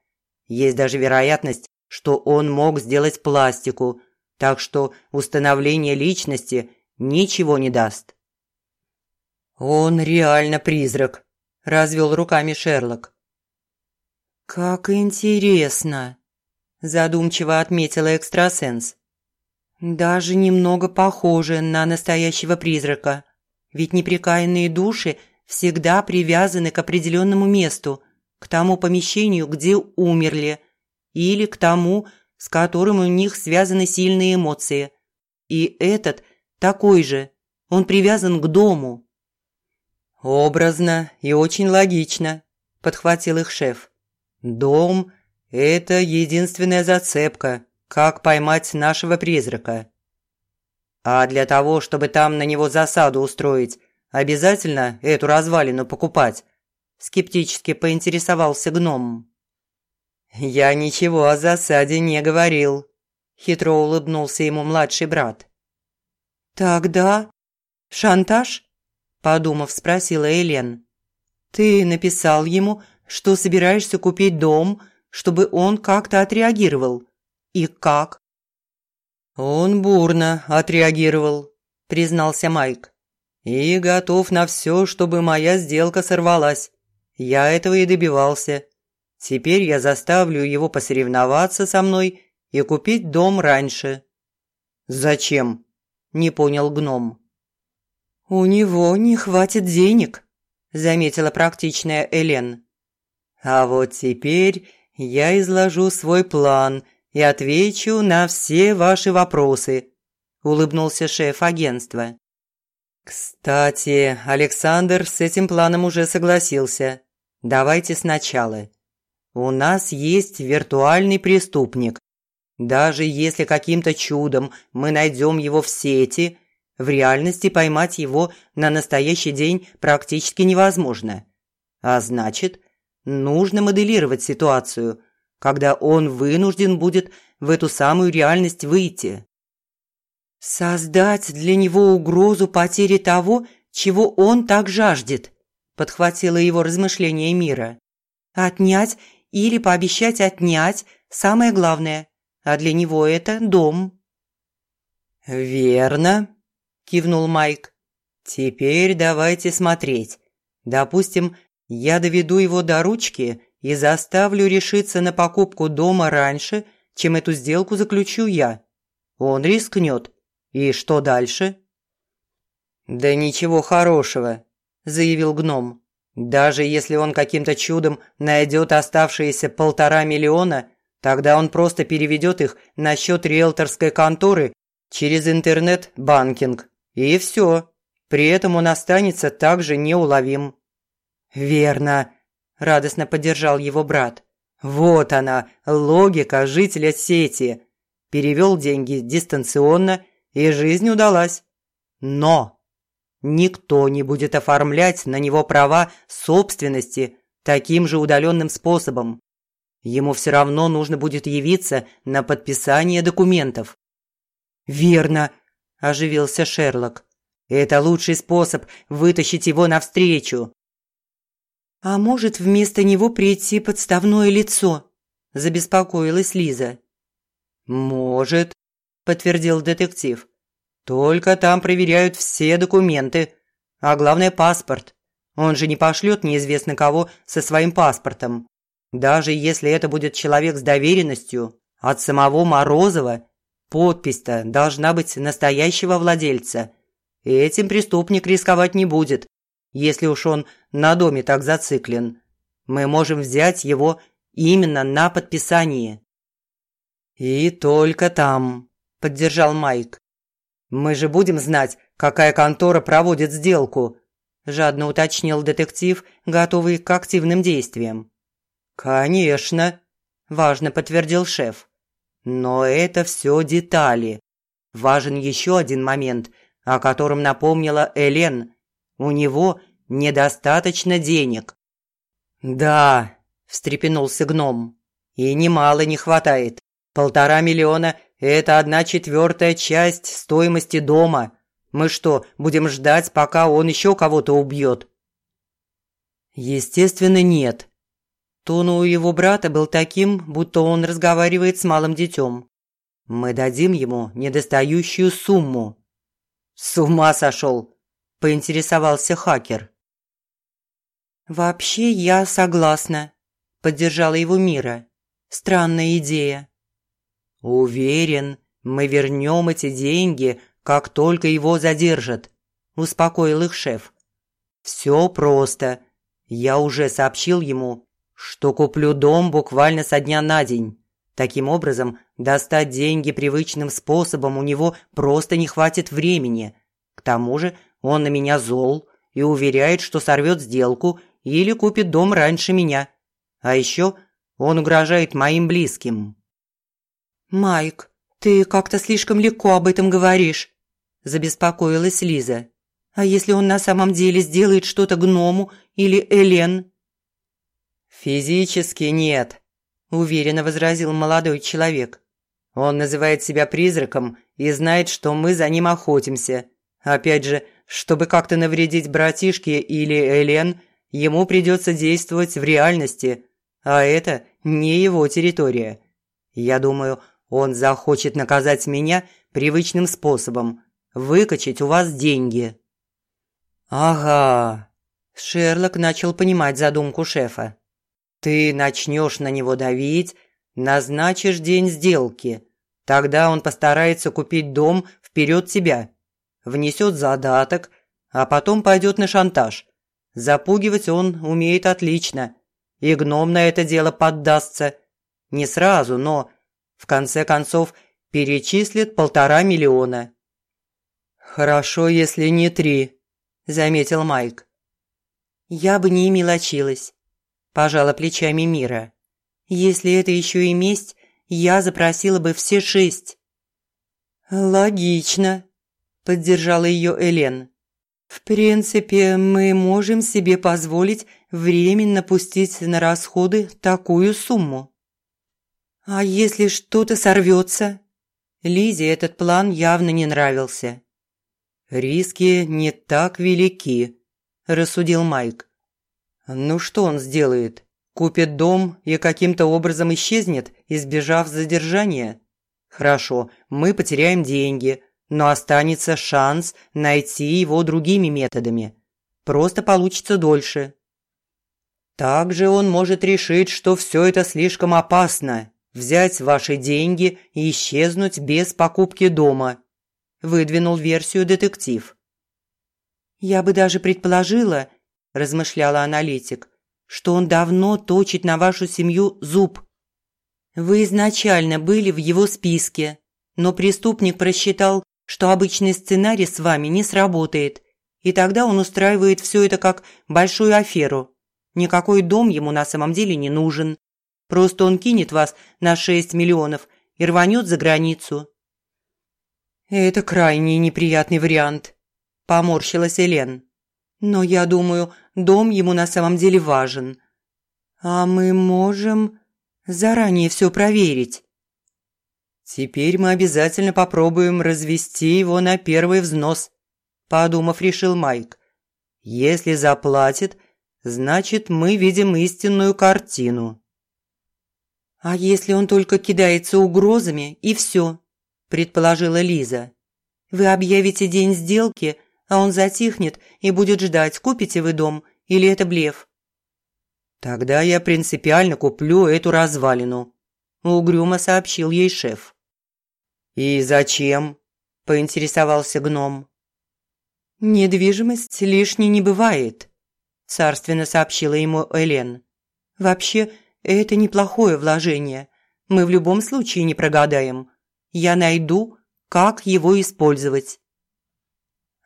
Есть даже вероятность, что он мог сделать пластику, так что установление личности ничего не даст». «Он реально призрак», – развел руками Шерлок. «Как интересно!» – задумчиво отметила экстрасенс. «Даже немного похоже на настоящего призрака. Ведь неприкаянные души всегда привязаны к определенному месту, к тому помещению, где умерли, или к тому, с которым у них связаны сильные эмоции. И этот такой же, он привязан к дому». «Образно и очень логично», – подхватил их шеф. Дом – это единственная зацепка, как поймать нашего призрака. А для того, чтобы там на него засаду устроить, обязательно эту развалину покупать? Скептически поинтересовался гном. «Я ничего о засаде не говорил», – хитро улыбнулся ему младший брат. «Тогда шантаж?» – подумав, спросила Элен. «Ты написал ему, что собираешься купить дом, чтобы он как-то отреагировал. И как?» «Он бурно отреагировал», – признался Майк. «И готов на все, чтобы моя сделка сорвалась. Я этого и добивался. Теперь я заставлю его посоревноваться со мной и купить дом раньше». «Зачем?» – не понял гном. «У него не хватит денег», – заметила практичная Элен. А вот теперь я изложу свой план и отвечу на все ваши вопросы», – улыбнулся шеф агентства. «Кстати, Александр с этим планом уже согласился. Давайте сначала. У нас есть виртуальный преступник. Даже если каким-то чудом мы найдем его в сети, в реальности поймать его на настоящий день практически невозможно. А значит, Нужно моделировать ситуацию, когда он вынужден будет в эту самую реальность выйти. «Создать для него угрозу потери того, чего он так жаждет», подхватило его размышление мира. «Отнять или пообещать отнять – самое главное, а для него это дом». «Верно», – кивнул Майк. «Теперь давайте смотреть. Допустим, я доведу его до ручки и заставлю решиться на покупку дома раньше, чем эту сделку заключу я. Он рискнет. И что дальше? «Да ничего хорошего», – заявил гном. «Даже если он каким-то чудом найдет оставшиеся полтора миллиона, тогда он просто переведет их на счет риэлторской конторы через интернет-банкинг. И все. При этом он останется также неуловим». «Верно», – радостно поддержал его брат. «Вот она, логика жителя сети. Перевел деньги дистанционно, и жизнь удалась. Но никто не будет оформлять на него права собственности таким же удаленным способом. Ему все равно нужно будет явиться на подписание документов. «Верно», – оживился Шерлок. «Это лучший способ вытащить его навстречу». «А может, вместо него прийти подставное лицо?» – забеспокоилась Лиза. «Может», – подтвердил детектив. «Только там проверяют все документы, а главное паспорт. Он же не пошлет неизвестно кого со своим паспортом. Даже если это будет человек с доверенностью от самого Морозова, подпись-то должна быть настоящего владельца. И этим преступник рисковать не будет, если уж он на доме так зациклен. Мы можем взять его именно на подписании. «И только там», – поддержал Майк. «Мы же будем знать, какая контора проводит сделку», – жадно уточнил детектив, готовый к активным действиям. «Конечно», – важно подтвердил шеф. «Но это все детали. Важен еще один момент, о котором напомнила Элен. У него недостаточно денег». «Да», – встрепенулся гном, – «и немало не хватает. Полтора миллиона – это одна четвертая часть стоимости дома. Мы что, будем ждать, пока он еще кого-то убьет?» «Естественно, нет», Тон у его брата был таким, будто он разговаривает с малым детем. «Мы дадим ему недостающую сумму». «С ума сошел!» – поинтересовался хакер. «Вообще я согласна», – поддержала его Мира. «Странная идея». «Уверен, мы вернем эти деньги, как только его задержат», – успокоил их шеф. «Все просто. Я уже сообщил ему, что куплю дом буквально со дня на день. Таким образом, достать деньги привычным способом у него просто не хватит времени. К тому же он на меня зол и уверяет, что сорвет сделку или купит дом раньше меня. А еще он угрожает моим близким. «Майк, ты как-то слишком легко об этом говоришь», – забеспокоилась Лиза. «А если он на самом деле сделает что-то гному или Элен?» «Физически нет», – уверенно возразил молодой человек. «Он называет себя призраком и знает, что мы за ним охотимся. Опять же, чтобы как-то навредить братишке или Элен, ему придется действовать в реальности, а это не его территория. Я думаю, он захочет наказать меня привычным способом – выкачать у вас деньги». «Ага», – Шерлок начал понимать задумку шефа. Ты начнешь на него давить, назначишь день сделки. Тогда он постарается купить дом вперед тебя. Внесет задаток, а потом пойдет на шантаж. Запугивать он умеет отлично. И гном на это дело поддастся. Не сразу, но, в конце концов, перечислит полтора миллиона. «Хорошо, если не три», – заметил Майк. «Я бы не мелочилась пожала плечами Мира. «Если это еще и месть, я запросила бы все шесть». «Логично», – поддержала ее Элен. «В принципе, мы можем себе позволить временно пустить на расходы такую сумму». «А если что-то сорвется?» Лизе этот план явно не нравился. «Риски не так велики», – рассудил Майк. Ну что он сделает? Купит дом и каким-то образом исчезнет, избежав задержания? Хорошо, мы потеряем деньги, но останется шанс найти его другими методами. Просто получится дольше. Также он может решить, что все это слишком опасно, взять ваши деньги и исчезнуть без покупки дома. Выдвинул версию детектив. Я бы даже предположила, – размышляла аналитик, – что он давно точит на вашу семью зуб. Вы изначально были в его списке, но преступник просчитал, что обычный сценарий с вами не сработает, и тогда он устраивает все это как большую аферу. Никакой дом ему на самом деле не нужен. Просто он кинет вас на 6 миллионов и рванет за границу. Это крайне неприятный вариант, поморщилась Элен. «Но я думаю, дом ему на самом деле важен. А мы можем заранее все проверить». «Теперь мы обязательно попробуем развести его на первый взнос», – подумав, решил Майк. «Если заплатит, значит, мы видим истинную картину». «А если он только кидается угрозами, и все?» – предположила Лиза. «Вы объявите день сделки, а он затихнет и будет ждать, купите вы дом или это блеф». «Тогда я принципиально куплю эту развалину», – угрюмо сообщил ей шеф. «И зачем?» – поинтересовался гном. «Недвижимость лишней не бывает», – царственно сообщила ему Элен. «Вообще, это неплохое вложение. Мы в любом случае не прогадаем. Я найду, как его использовать».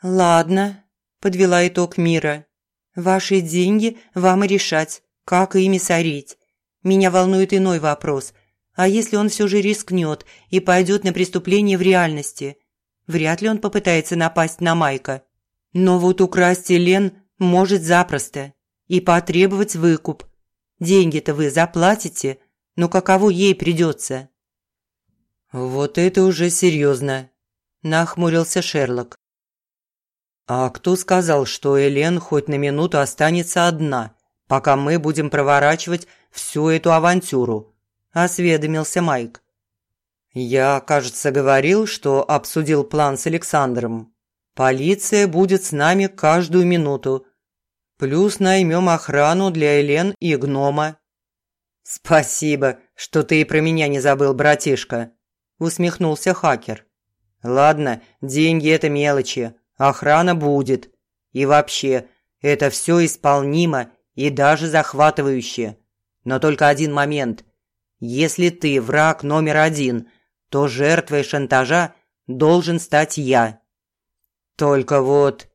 «Ладно», – подвела итог Мира. «Ваши деньги вам и решать, как ими сорить. Меня волнует иной вопрос. А если он все же рискнет и пойдет на преступление в реальности? Вряд ли он попытается напасть на Майка. Но вот украсть Элен может запросто. И потребовать выкуп. Деньги-то вы заплатите, но каково ей придется? «Вот это уже серьезно», – нахмурился Шерлок. «А кто сказал, что Элен хоть на минуту останется одна, пока мы будем проворачивать всю эту авантюру?» – осведомился Майк. «Я, кажется, говорил, что обсудил план с Александром. Полиция будет с нами каждую минуту. Плюс наймем охрану для Элен и гнома». «Спасибо, что ты и про меня не забыл, братишка», – усмехнулся хакер. «Ладно, деньги – это мелочи, охрана будет. И вообще, это все исполнимо и даже захватывающе. Но только один момент – если ты враг номер один, то жертвой шантажа должен стать я. Только вот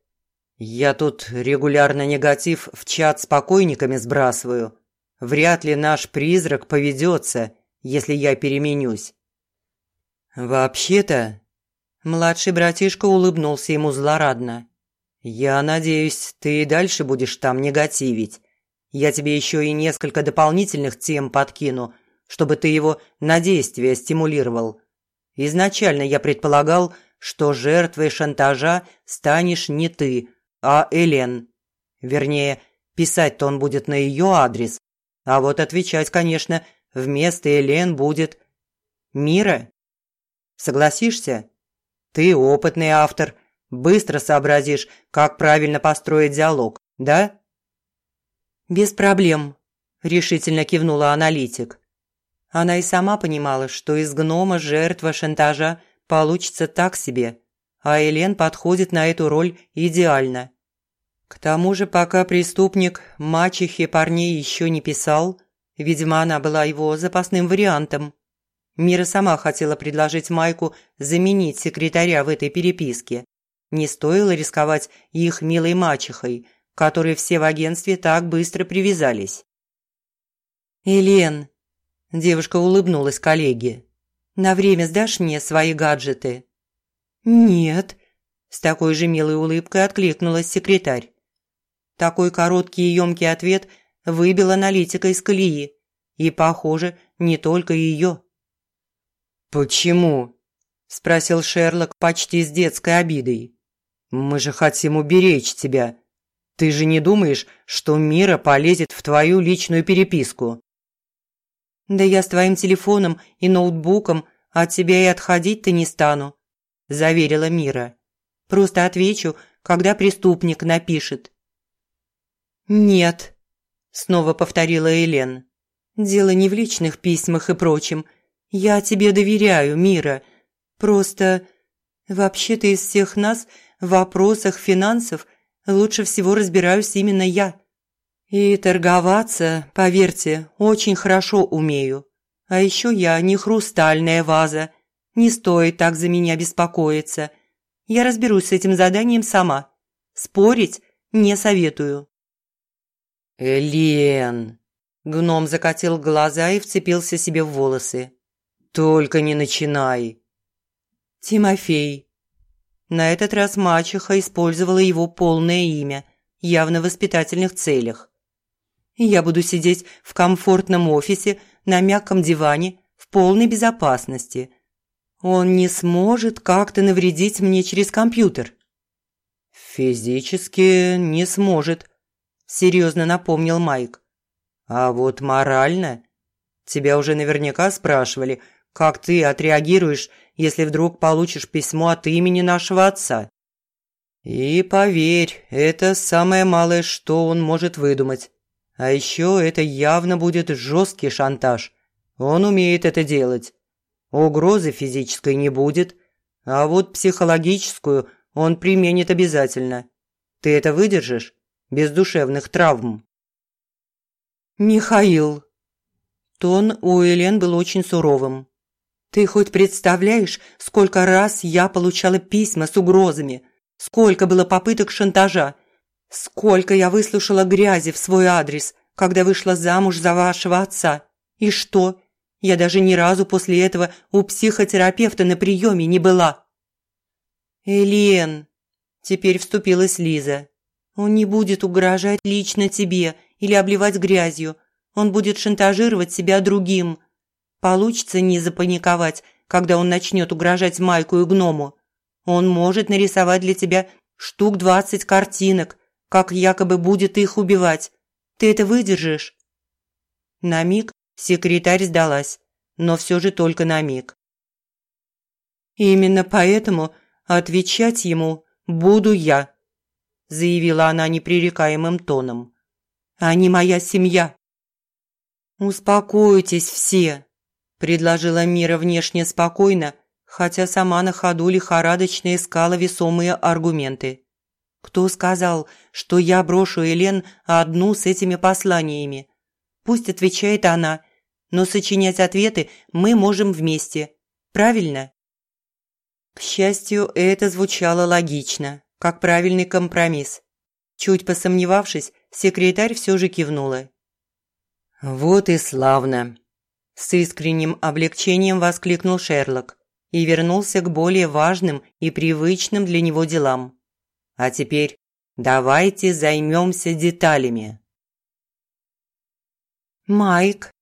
я тут регулярно негатив в чат с покойниками сбрасываю. Вряд ли наш призрак поведется, если я переменюсь. Вообще-то, младший братишка улыбнулся ему злорадно. Я надеюсь, ты и дальше будешь там негативить. Я тебе еще и несколько дополнительных тем подкину – чтобы ты его на действие стимулировал. Изначально я предполагал, что жертвой шантажа станешь не ты, а Элен. Вернее, писать-то он будет на ее адрес, а вот отвечать, конечно, вместо Элен будет Мира. Согласишься? Ты опытный автор, быстро сообразишь, как правильно построить диалог, да? Без проблем, решительно кивнула аналитик. Она и сама понимала, что из гнома жертва шантажа получится так себе, а Элен подходит на эту роль идеально. К тому же, пока преступник мачехе парней еще не писал, видимо, она была его запасным вариантом. Мира сама хотела предложить Майку заменить секретаря в этой переписке. Не стоило рисковать их милой мачехой, которой все в агентстве так быстро привязались. «Элен, Девушка улыбнулась коллеге. «На время сдашь мне свои гаджеты?» «Нет», – с такой же милой улыбкой откликнулась секретарь. Такой короткий и ёмкий ответ выбил аналитика из колеи. И, похоже, не только ее. «Почему?» – спросил Шерлок почти с детской обидой. «Мы же хотим уберечь тебя. Ты же не думаешь, что Мира полезет в твою личную переписку?» «Да я с твоим телефоном и ноутбуком от тебя и отходить-то не стану», – заверила Мира. «Просто отвечу, когда преступник напишет». «Нет», – снова повторила Элен. «Дело не в личных письмах и прочем. Я тебе доверяю, Мира. Просто вообще-то из всех нас в вопросах финансов лучше всего разбираюсь именно я. И торговаться, поверьте, очень хорошо умею. А еще я не хрустальная ваза. Не стоит так за меня беспокоиться. Я разберусь с этим заданием сама. Спорить не советую». «Элен!» Гном закатил глаза и вцепился себе в волосы. «Только не начинай!» «Тимофей!» На этот раз мачеха использовала его полное имя, явно в воспитательных целях. Я буду сидеть в комфортном офисе на мягком диване в полной безопасности. Он не сможет как-то навредить мне через компьютер. «Физически не сможет», – серьезно напомнил Майк. «А вот морально? Тебя уже наверняка спрашивали, как ты отреагируешь, если вдруг получишь письмо от имени нашего отца. И поверь, это самое малое, что он может выдумать. А еще это явно будет жесткий шантаж. Он умеет это делать. Угрозы физической не будет, а вот психологическую он применит обязательно. Ты это выдержишь? Без душевных травм. «Михаил!» Тон у Элен был очень суровым. «Ты хоть представляешь, сколько раз я получала письма с угрозами? Сколько было попыток шантажа? Сколько я выслушала грязи в свой адрес, когда вышла замуж за вашего отца? И что? Я даже ни разу после этого у психотерапевта на приеме не была». «Элен!» Теперь вступилась Лиза. «Он не будет угрожать лично тебе или обливать грязью. Он будет шантажировать себя другим. Получится не запаниковать, когда он начнет угрожать Майку и гному. Он может нарисовать для тебя штук двадцать картинок, как якобы будет их убивать. Ты это выдержишь?» На миг секретарь сдалась, но все же только на миг. «Именно поэтому отвечать ему буду я», заявила она непререкаемым тоном. «Они моя семья». «Успокойтесь все», – предложила Мира внешне спокойно, хотя сама на ходу лихорадочно искала весомые аргументы. «Кто сказал, что я брошу Элен одну с этими посланиями? Пусть отвечает она, но сочинять ответы мы можем вместе. Правильно?» К счастью, это звучало логично, как правильный компромисс. Чуть посомневавшись, секретарь все же кивнула. «Вот и славно!» С искренним облегчением воскликнул Шерлок и вернулся к более важным и привычным для него делам. «А теперь давайте займемся деталями». «Майк!»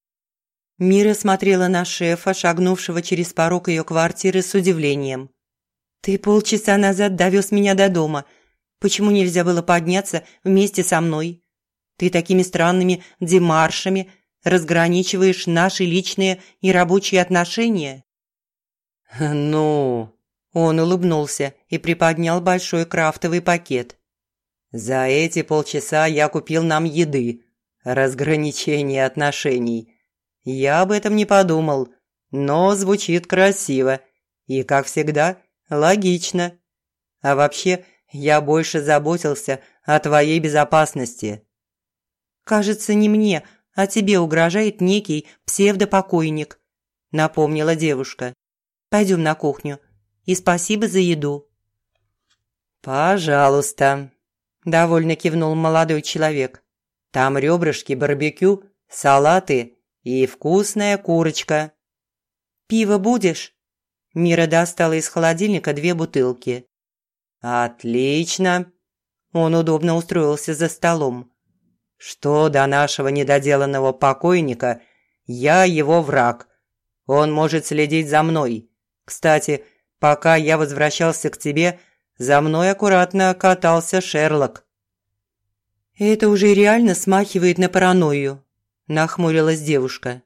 Мира смотрела на шефа, шагнувшего через порог ее квартиры с удивлением. «Ты полчаса назад довез меня до дома. Почему нельзя было подняться вместе со мной? Ты такими странными демаршами разграничиваешь наши личные и рабочие отношения?» *laughs* «Ну...» Он улыбнулся и приподнял большой крафтовый пакет. «За эти полчаса я купил нам еды. Разграничение отношений. Я об этом не подумал, но звучит красиво. И, как всегда, логично. А вообще, я больше заботился о твоей безопасности». «Кажется, не мне, а тебе угрожает некий псевдопокойник», – напомнила девушка. «Пойдем на кухню. И спасибо за еду». «Пожалуйста», – довольно кивнул молодой человек. «Там ребрышки барбекю, салаты и вкусная курочка». «Пиво будешь?» Мира достала из холодильника две бутылки. «Отлично!» Он удобно устроился за столом. «Что до нашего недоделанного покойника, я его враг. Он может следить за мной. Кстати, пока я возвращался к тебе, за мной аккуратно катался Шерлок». «Это уже реально смахивает на паранойю», – нахмурилась девушка.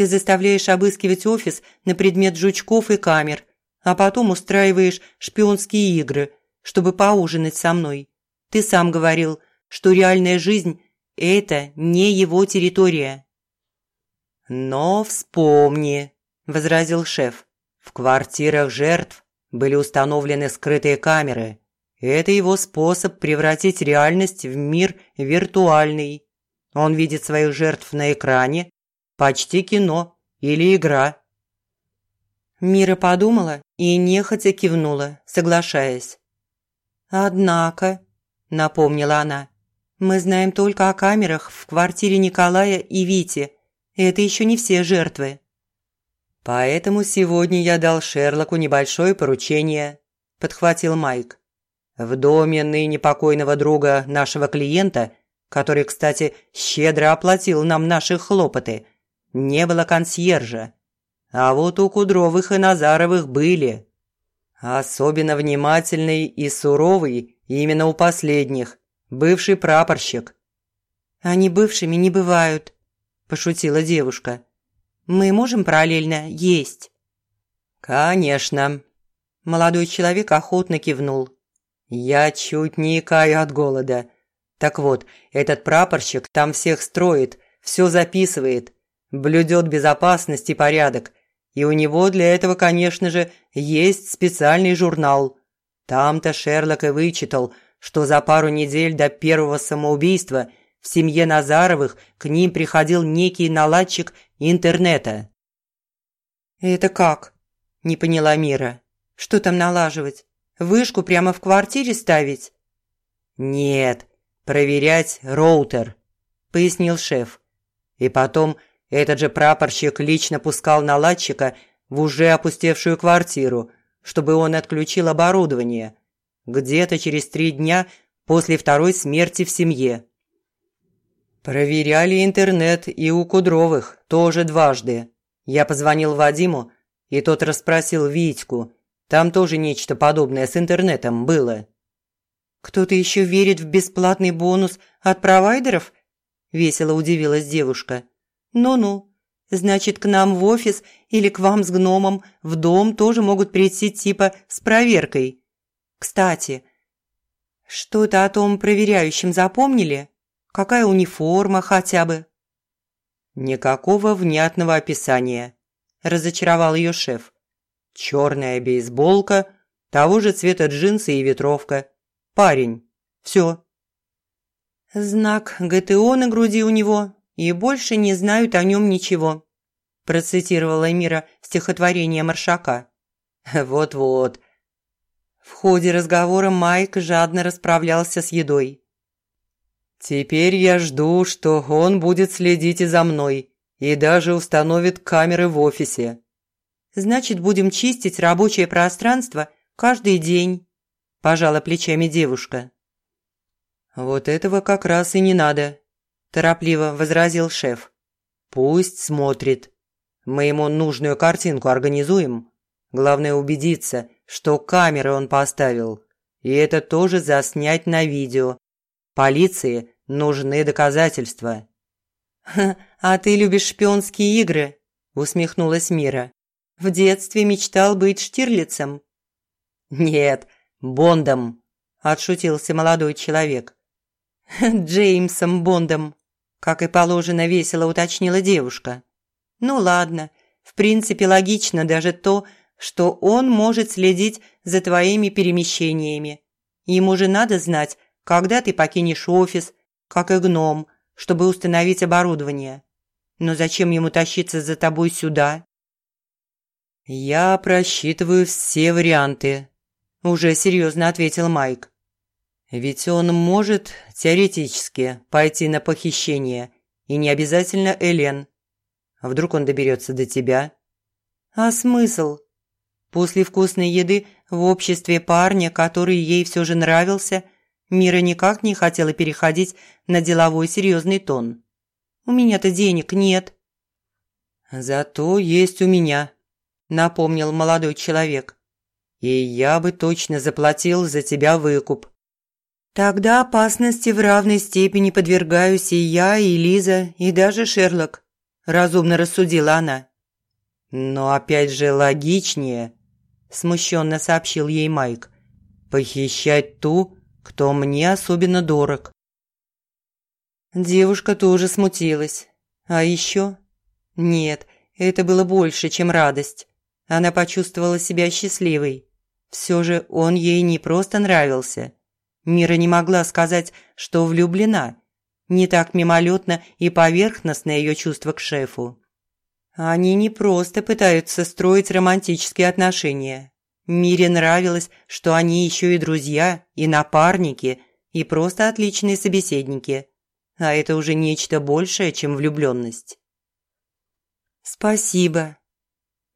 Ты заставляешь обыскивать офис на предмет жучков и камер, а потом устраиваешь шпионские игры, чтобы поужинать со мной. Ты сам говорил, что реальная жизнь – это не его территория». «Но вспомни», – возразил шеф, – «в квартирах жертв были установлены скрытые камеры. Это его способ превратить реальность в мир виртуальный. Он видит своих жертв на экране Почти кино или игра». Мира подумала и нехотя кивнула, соглашаясь. «Однако», – напомнила она, – «мы знаем только о камерах в квартире Николая и Вити. Это еще не все жертвы». «Поэтому сегодня я дал Шерлоку небольшое поручение. подхватил Майк. В доме ныне покойного друга нашего клиента, который, кстати, щедро оплатил нам наши хлопоты, не было консьержа. А вот у Кудровых и Назаровых были. Особенно внимательный и суровый именно у последних, бывший прапорщик. «Они бывшими не бывают», – пошутила девушка. «Мы можем параллельно есть?» «Конечно». Молодой человек охотно кивнул. Я чуть не икаю от голода. Так вот, этот прапорщик там всех строит, все записывает, блюдет безопасность и порядок. И у него для этого, конечно же, есть специальный журнал. Там-то Шерлок и вычитал, что за пару недель до первого самоубийства в семье Назаровых к ним приходил некий наладчик интернета. «Это как?» – не поняла Мира. «Что там налаживать?» Вышку прямо в квартире ставить?» «Нет, проверять роутер», – пояснил шеф. И потом этот же прапорщик лично пускал наладчика в уже опустевшую квартиру, чтобы он отключил оборудование. Где-то через три дня после второй смерти в семье. Проверяли интернет и у Кудровых, тоже дважды. Я позвонил Вадиму, и тот расспросил Витьку, там тоже нечто подобное с интернетом было». «Кто-то еще верит в бесплатный бонус от провайдеров?» – весело удивилась девушка. «Ну-ну, значит, к нам в офис или к вам с гномом в дом тоже могут прийти типа с проверкой. Кстати, что-то о том проверяющем запомнили? Какая униформа хотя бы?» «Никакого внятного описания», – разочаровал ее шеф. Черная бейсболка, того же цвета джинсы и ветровка. Парень. Все. Знак ГТО на груди у него, и больше не знают о нем ничего. Процитировала Мира стихотворение Маршака. *laughs* Вот-вот. В ходе разговора Майк жадно расправлялся с едой. «Теперь я жду, что он будет следить и за мной, и даже установит камеры в офисе. Значит, будем чистить рабочее пространство каждый день», – пожала плечами девушка. «Вот этого как раз и не надо», – торопливо возразил шеф. «Пусть смотрит. Мы ему нужную картинку организуем. Главное убедиться, что камеры он поставил. И это тоже заснять на видео. Полиции нужны доказательства». «А ты любишь шпионские игры?» – усмехнулась Мира. В детстве мечтал быть Штирлицем». «Нет, Бондом», – отшутился молодой человек. «Джеймсом Бондом», – как и положено весело уточнила девушка. «Ну ладно, в принципе логично даже то, что он может следить за твоими перемещениями. Ему же надо знать, когда ты покинешь офис, как и гном, чтобы установить оборудование. Но зачем ему тащиться за тобой сюда?» «Я просчитываю все варианты», – уже серьезно ответил Майк. «Ведь он может, теоретически, пойти на похищение, и не обязательно Элен. Вдруг он доберется до тебя?» «А смысл?» После вкусной еды в обществе парня, который ей все же нравился, Мира никак не хотела переходить на деловой серьезный тон. «У меня-то денег нет». «Зато есть у меня», напомнил молодой человек. «И я бы точно заплатил за тебя выкуп». «Тогда опасности в равной степени подвергаюсь и я, и Лиза, и даже Шерлок», – разумно рассудила она. «Но опять же логичнее», – смущенно сообщил ей Майк, – «похищать ту, кто мне особенно дорог». Девушка тоже смутилась. А еще? Нет, это было больше, чем радость. Она почувствовала себя счастливой. Все же он ей не просто нравился. Мира не могла сказать, что влюблена. Не так мимолетно и поверхностно ее чувство к шефу. Они не просто пытаются строить романтические отношения. Мире нравилось, что они еще и друзья, и напарники, и просто отличные собеседники. А это уже нечто большее, чем влюбленность. «Спасибо»,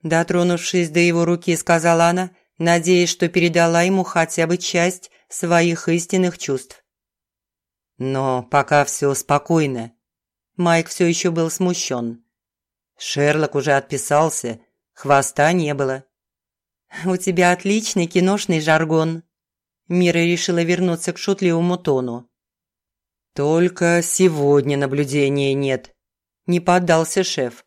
Дотронувшись до его руки, сказала она надеясь, что передала ему хотя бы часть своих истинных чувств. Но пока все спокойно. Майк все еще был смущен. Шерлок уже отписался, хвоста не было. «У тебя отличный киношный жаргон». Мира решила вернуться к шутливому тону. «Только сегодня наблюдения нет», – не поддался шеф.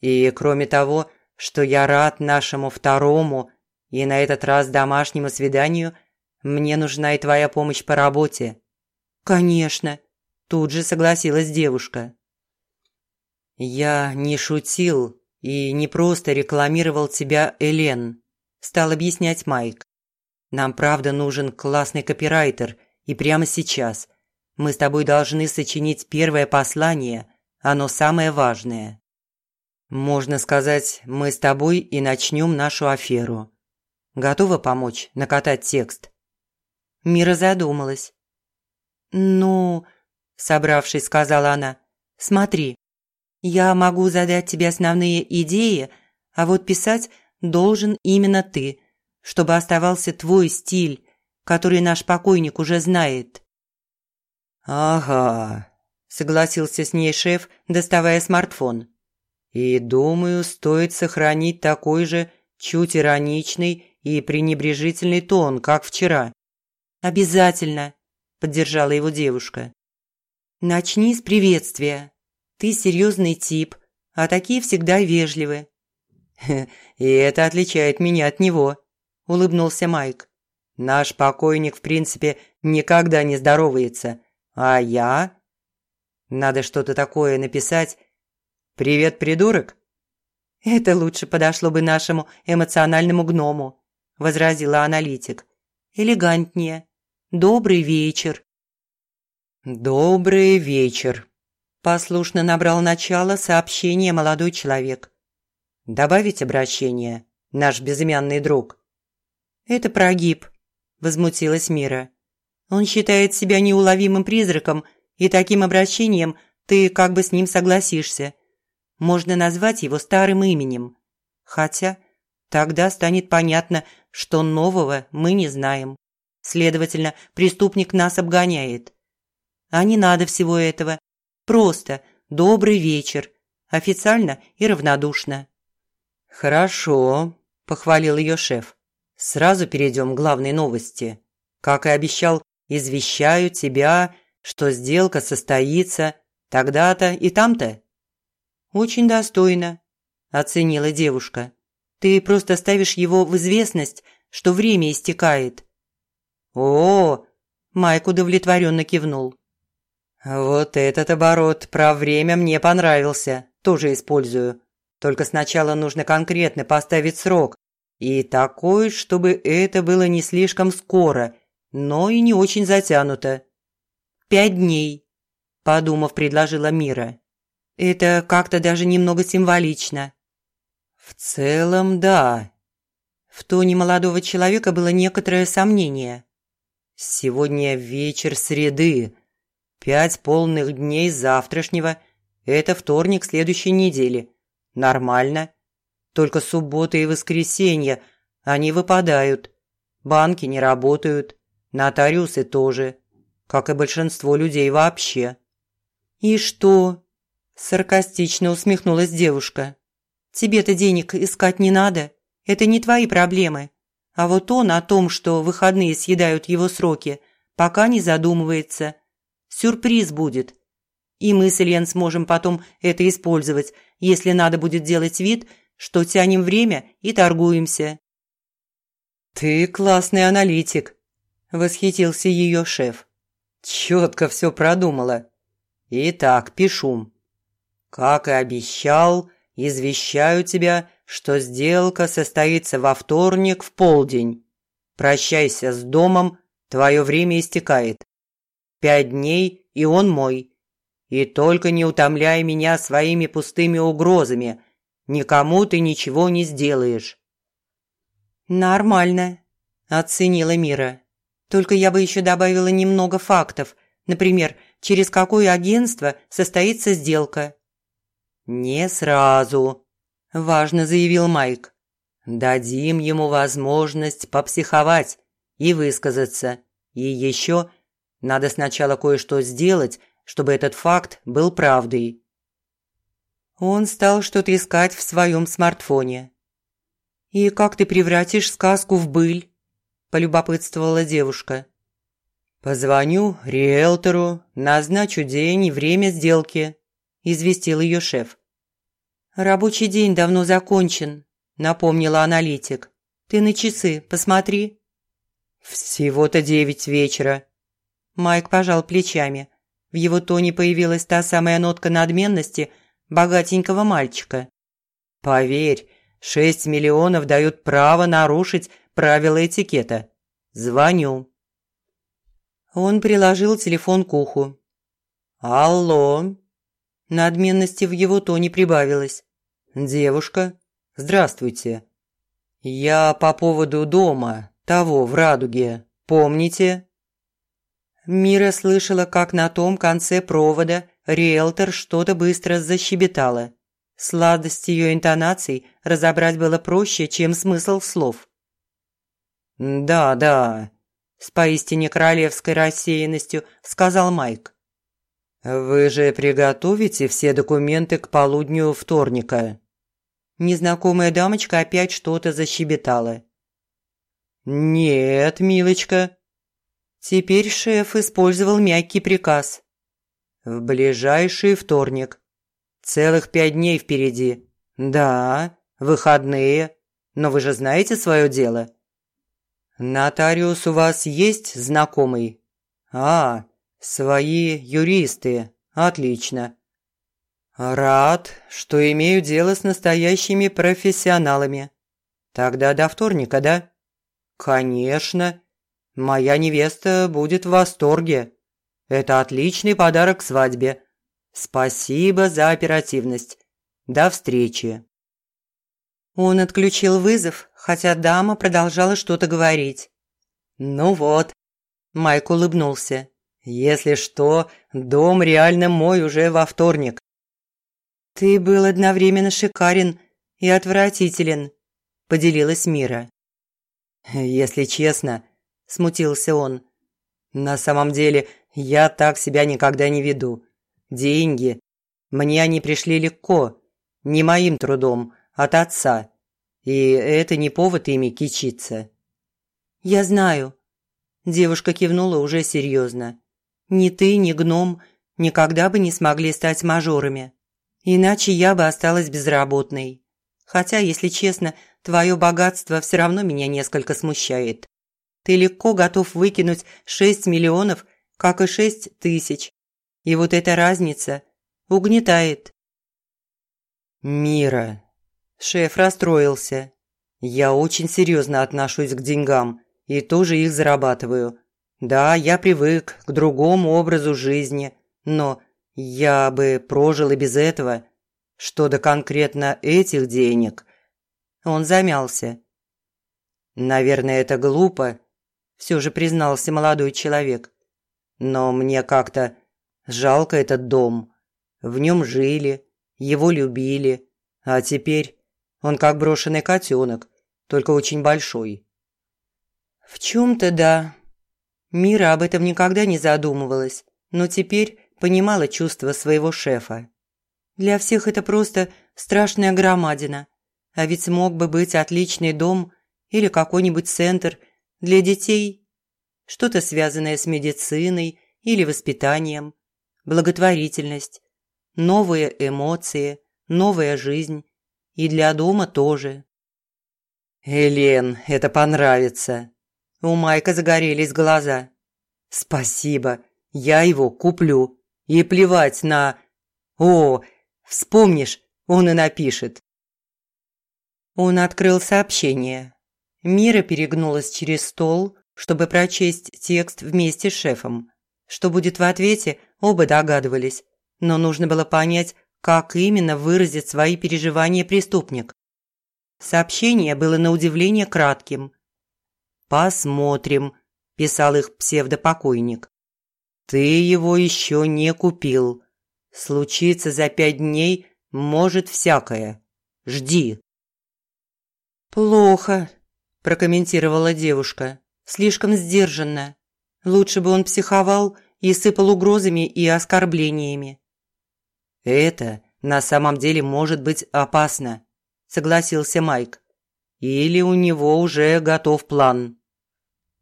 «И кроме того, что я рад нашему второму и на этот раз домашнему свиданию, мне нужна и твоя помощь по работе». «Конечно», – тут же согласилась девушка. «Я не шутил и не просто рекламировал тебя, Элен», – стал объяснять Майк. «Нам правда нужен классный копирайтер, и прямо сейчас. Мы с тобой должны сочинить первое послание, оно самое важное. Можно сказать, мы с тобой и начнем нашу аферу. Готова помочь накатать текст?» Мира задумалась. «Ну...» – собравшись, сказала она. «Смотри, я могу задать тебе основные идеи, а вот писать должен именно ты, чтобы оставался твой стиль, который наш покойник уже знает». «Ага», – согласился с ней шеф, доставая смартфон. «И думаю, стоит сохранить такой же чуть ироничный и пренебрежительный тон, как вчера». «Обязательно», – поддержала его девушка. «Начни с приветствия. Ты серьезный тип, а такие всегда вежливы». «И это отличает меня от него», – улыбнулся Майк. «Наш покойник, в принципе, никогда не здоровается, а я...» «Надо что-то такое написать. Привет, придурок?» «Это лучше подошло бы нашему эмоциональному гному», – возразила аналитик. «Элегантнее. Добрый вечер». «Добрый вечер», – послушно набрал начало сообщение молодой человек. «Добавить обращение, наш безымянный друг». «Это прогиб», – возмутилась Мира. «Он считает себя неуловимым призраком, и таким обращением ты как бы с ним согласишься. Можно назвать его старым именем. Хотя тогда станет понятно, что нового мы не знаем». Следовательно, преступник нас обгоняет. А не надо всего этого. Просто добрый вечер. Официально и равнодушно. «Хорошо», – похвалил ее шеф. «Сразу перейдем к главной новости. Как и обещал, извещаю тебя, что сделка состоится тогда-то и там-то». «Очень достойно», – оценила девушка. «Ты просто ставишь его в известность, что время истекает. «О!» – Майк удовлетворенно кивнул. «Вот этот оборот про время мне понравился, тоже использую. Только сначала нужно конкретно поставить срок. И такой, чтобы это было не слишком скоро, но и не очень затянуто». «Пять дней», – подумав, предложила Мира. «Это как-то даже немного символично». «В целом, да». В тоне молодого человека было некоторое сомнение. Сегодня вечер среды. Пять полных дней завтрашнего. Это вторник следующей недели. Нормально. Только суббота и воскресенье. Они выпадают. Банки не работают. Нотариусы тоже. Как и большинство людей вообще. «И что?» – саркастично усмехнулась девушка. «Тебе-то денег искать не надо. Это не твои проблемы. А вот он о том, что выходные съедают его сроки, пока не задумывается. Сюрприз будет. И мы с Ильен сможем потом это использовать, если надо будет делать вид, что тянем время и торгуемся». «Ты классный аналитик», – восхитился ее шеф. «Четко все продумала. Итак, пишу. Как и обещал, извещаю тебя, что сделка состоится во вторник в полдень. Прощайся с домом, твое время истекает. Пять дней, и он мой. И только не утомляй меня своими пустыми угрозами. Никому ты ничего не сделаешь». «Нормально», – оценила Мира. «Только я бы еще добавила немного фактов. Например, через какое агентство состоится сделка». «Не сразу», – важно заявил Майк. Дадим ему возможность попсиховать и высказаться. И еще надо сначала кое-что сделать, чтобы этот факт был правдой. Он стал что-то искать в своем смартфоне. «И как ты превратишь сказку в быль?» – полюбопытствовала девушка. «Позвоню риэлтору, назначу день и время сделки», – известил ее шеф. «Рабочий день давно закончен», – напомнила аналитик. «Ты на часы посмотри». «Всего-то девять вечера». Майк пожал плечами. В его тоне появилась та самая нотка надменности богатенького мальчика. «Поверь, шесть миллионов дают право нарушить правила этикета. Звоню». Он приложил телефон к уху. «Алло!» Надменности в его тоне прибавилось. «Девушка, здравствуйте. Я по поводу дома, того в Радуге, помните?» Мира слышала, как на том конце провода риэлтор что-то быстро защебетала. Сладость ее интонаций разобрать было проще, чем смысл слов. «Да, да», – с поистине королевской рассеянностью сказал Майк. «Вы же приготовите все документы к полудню вторника?» Незнакомая дамочка опять что-то защебетала. «Нет, милочка», Теперь шеф использовал мягкий приказ. «В ближайший вторник. Целых пять дней впереди. Да, выходные. Но вы же знаете свое дело?» «Нотариус у вас есть знакомый?» «А, свои юристы. Отлично. Рад, что имею дело с настоящими профессионалами. Тогда до вторника, да?» «Конечно. Моя невеста будет в восторге. Это отличный подарок к свадьбе. Спасибо за оперативность. До встречи». Он отключил вызов, хотя дама продолжала что-то говорить. «Ну вот», – Майк улыбнулся. «Если что, дом реально мой уже во вторник». «Ты был одновременно шикарен и отвратителен», – поделилась Мира. «Если честно, смутился он. «На самом деле, я так себя никогда не веду. Деньги. Мне они пришли легко, не моим трудом, от отца. И это не повод ими кичиться». «Я знаю». Девушка кивнула уже серьезно. «Ни ты, ни гном никогда бы не смогли стать мажорами. Иначе я бы осталась безработной. Хотя, если честно, твое богатство все равно меня несколько смущает ты легко готов выкинуть 6 миллионов, как и 6 тысяч. И вот эта разница угнетает. «Мира!» Шеф расстроился. «Я очень серьезно отношусь к деньгам и тоже их зарабатываю. Да, я привык к другому образу жизни, но я бы прожил и без этого. Что до конкретно этих денег?» Он замялся. «Наверное, это глупо все же признался молодой человек. Но мне как-то жалко этот дом. В нем жили, его любили, а теперь он как брошенный котенок, только очень большой. В чем-то да. Мира об этом никогда не задумывалась, но теперь понимала чувства своего шефа. Для всех это просто страшная громадина. А ведь мог бы быть отличный дом или какой-нибудь центр для детей что-то связанное с медициной или воспитанием, благотворительность, новые эмоции, новая жизнь. И для дома тоже. «Элен, это понравится!» У Майка загорелись глаза. «Спасибо, я его куплю. И плевать на... О, вспомнишь, он и напишет». Он открыл сообщение. Мира перегнулась через стол, чтобы прочесть текст вместе с шефом. Что будет в ответе, оба догадывались, но нужно было понять, как именно выразит свои переживания преступник. Сообщение было на удивление кратким. «Посмотрим», – писал их псевдопокойник. «Ты его еще не купил. Случится за пять дней, может всякое. Жди». «Плохо», – прокомментировала девушка. «Слишком сдержанно. Лучше бы он психовал и сыпал угрозами и оскорблениями». «Это на самом деле может быть опасно», – согласился Майк. «Или у него уже готов план».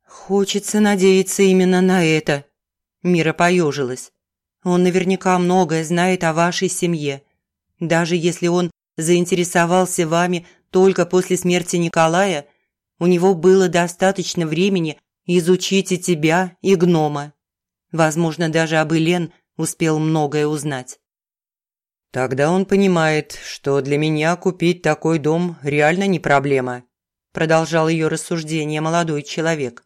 «Хочется надеяться именно на это», – Мира поежилась. «Он наверняка многое знает о вашей семье. Даже если он заинтересовался вами только после смерти Николая, у него было достаточно времени изучить и тебя, и гнома. Возможно, даже об Элен успел многое узнать. «Тогда он понимает, что для меня купить такой дом реально не проблема», продолжал ее рассуждение молодой человек.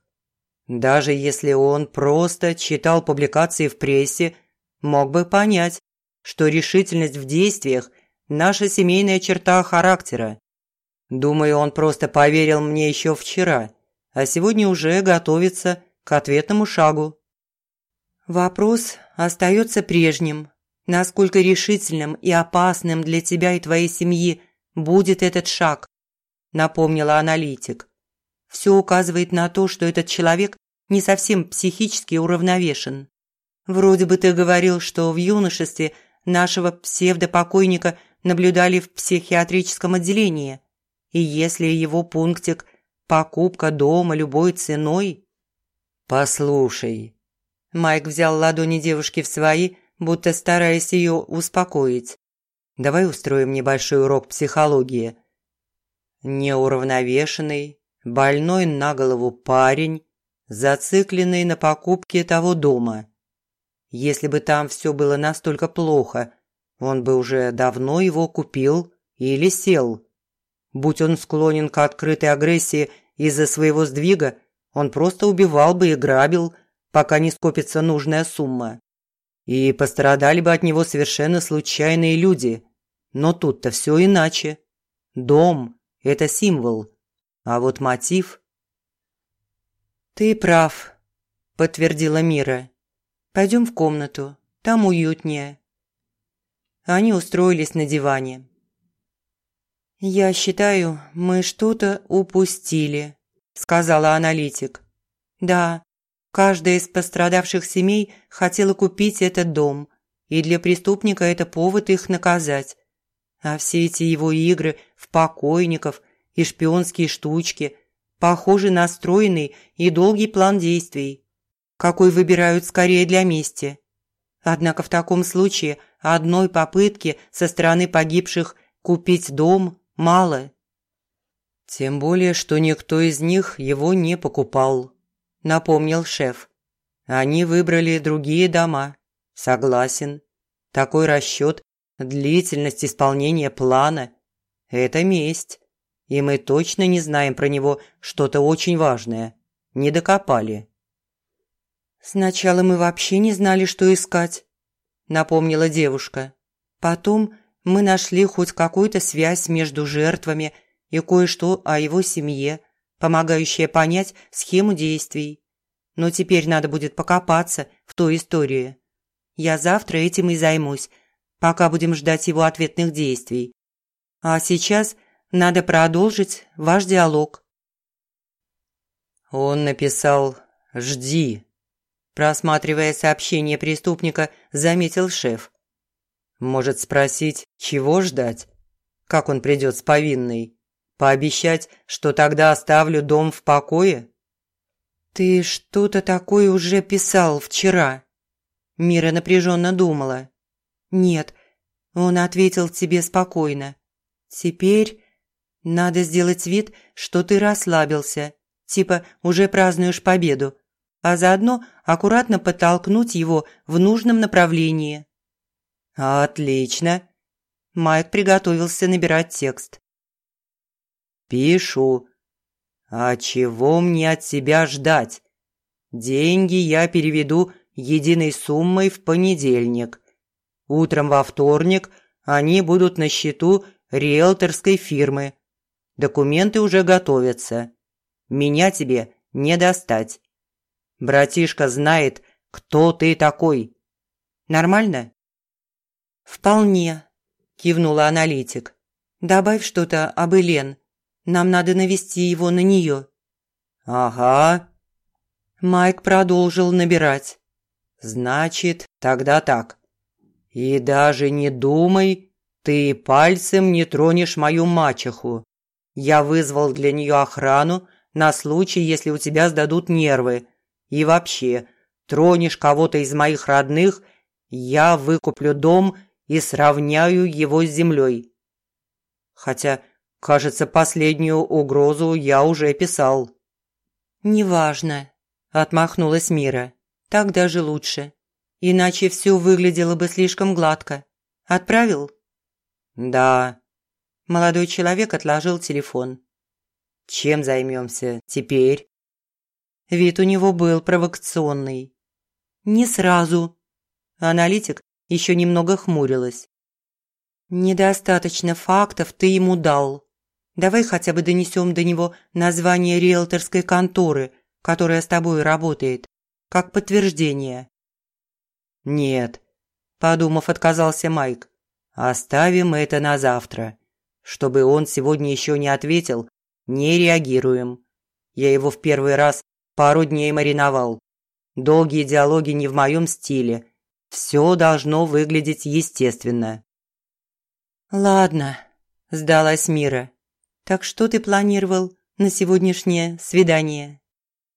«Даже если он просто читал публикации в прессе, мог бы понять, что решительность в действиях – наша семейная черта характера. Думаю, он просто поверил мне еще вчера, а сегодня уже готовится к ответному шагу. Вопрос остается прежним. Насколько решительным и опасным для тебя и твоей семьи будет этот шаг, напомнила аналитик. Все указывает на то, что этот человек не совсем психически уравновешен. Вроде бы ты говорил, что в юношестве нашего псевдопокойника наблюдали в психиатрическом отделении – и если его пунктик «покупка дома любой ценой»… «Послушай». Майк взял ладони девушки в свои, будто стараясь ее успокоить. «Давай устроим небольшой урок психологии. Неуравновешенный, больной на голову парень, зацикленный на покупке того дома. Если бы там все было настолько плохо, он бы уже давно его купил или сел. Будь он склонен к открытой агрессии из-за своего сдвига, он просто убивал бы и грабил, пока не скопится нужная сумма. И пострадали бы от него совершенно случайные люди. Но тут-то все иначе. Дом – это символ, а вот мотив… «Ты прав», – подтвердила Мира. «Пойдем в комнату, там уютнее». Они устроились на диване. «Я считаю, мы что-то упустили», – сказала аналитик. «Да, каждая из пострадавших семей хотела купить этот дом, и для преступника это повод их наказать. А все эти его игры в покойников и шпионские штучки похожи на стройный и долгий план действий, какой выбирают скорее для мести. Однако в таком случае одной попытки со стороны погибших купить дом мало. Тем более, что никто из них его не покупал, напомнил шеф. Они выбрали другие дома. Согласен. Такой расчет, длительность исполнения плана – это месть. И мы точно не знаем про него что-то очень важное. Не докопали. «Сначала мы вообще не знали, что искать», – напомнила девушка. «Потом мы нашли хоть какую-то связь между жертвами и кое-что о его семье, помогающее понять схему действий. Но теперь надо будет покопаться в той истории. Я завтра этим и займусь, пока будем ждать его ответных действий. А сейчас надо продолжить ваш диалог. Он написал «Жди». Просматривая сообщение преступника, заметил шеф. Может спросить, чего ждать? Как он придет с повинной? Пообещать, что тогда оставлю дом в покое? «Ты что-то такое уже писал вчера?» Мира напряженно думала. «Нет, он ответил тебе спокойно. Теперь надо сделать вид, что ты расслабился, типа уже празднуешь победу, а заодно аккуратно подтолкнуть его в нужном направлении». «Отлично!» Майк приготовился набирать текст. «Пишу. А чего мне от тебя ждать? Деньги я переведу единой суммой в понедельник. Утром во вторник они будут на счету риэлторской фирмы. Документы уже готовятся. Меня тебе не достать. Братишка знает, кто ты такой. Нормально?» «Вполне», – кивнула аналитик. «Добавь что-то об Элен. Нам надо навести его на нее». «Ага». Майк продолжил набирать. «Значит, тогда так. И даже не думай, ты пальцем не тронешь мою мачеху. Я вызвал для нее охрану на случай, если у тебя сдадут нервы. И вообще, тронешь кого-то из моих родных, я выкуплю дом и сравняю его с землей. Хотя, кажется, последнюю угрозу я уже писал. «Неважно», – отмахнулась Мира. «Так даже лучше. Иначе все выглядело бы слишком гладко. Отправил?» «Да». Молодой человек отложил телефон. «Чем займемся теперь?» Вид у него был провокационный. «Не сразу». Аналитик еще немного хмурилась. «Недостаточно фактов ты ему дал. Давай хотя бы донесем до него название риэлторской конторы, которая с тобой работает, как подтверждение». «Нет», – подумав, отказался Майк. «Оставим это на завтра. Чтобы он сегодня еще не ответил, не реагируем. Я его в первый раз пару дней мариновал. Долгие диалоги не в моем стиле. Все должно выглядеть естественно». «Ладно», – сдалась Мира. «Так что ты планировал на сегодняшнее свидание?»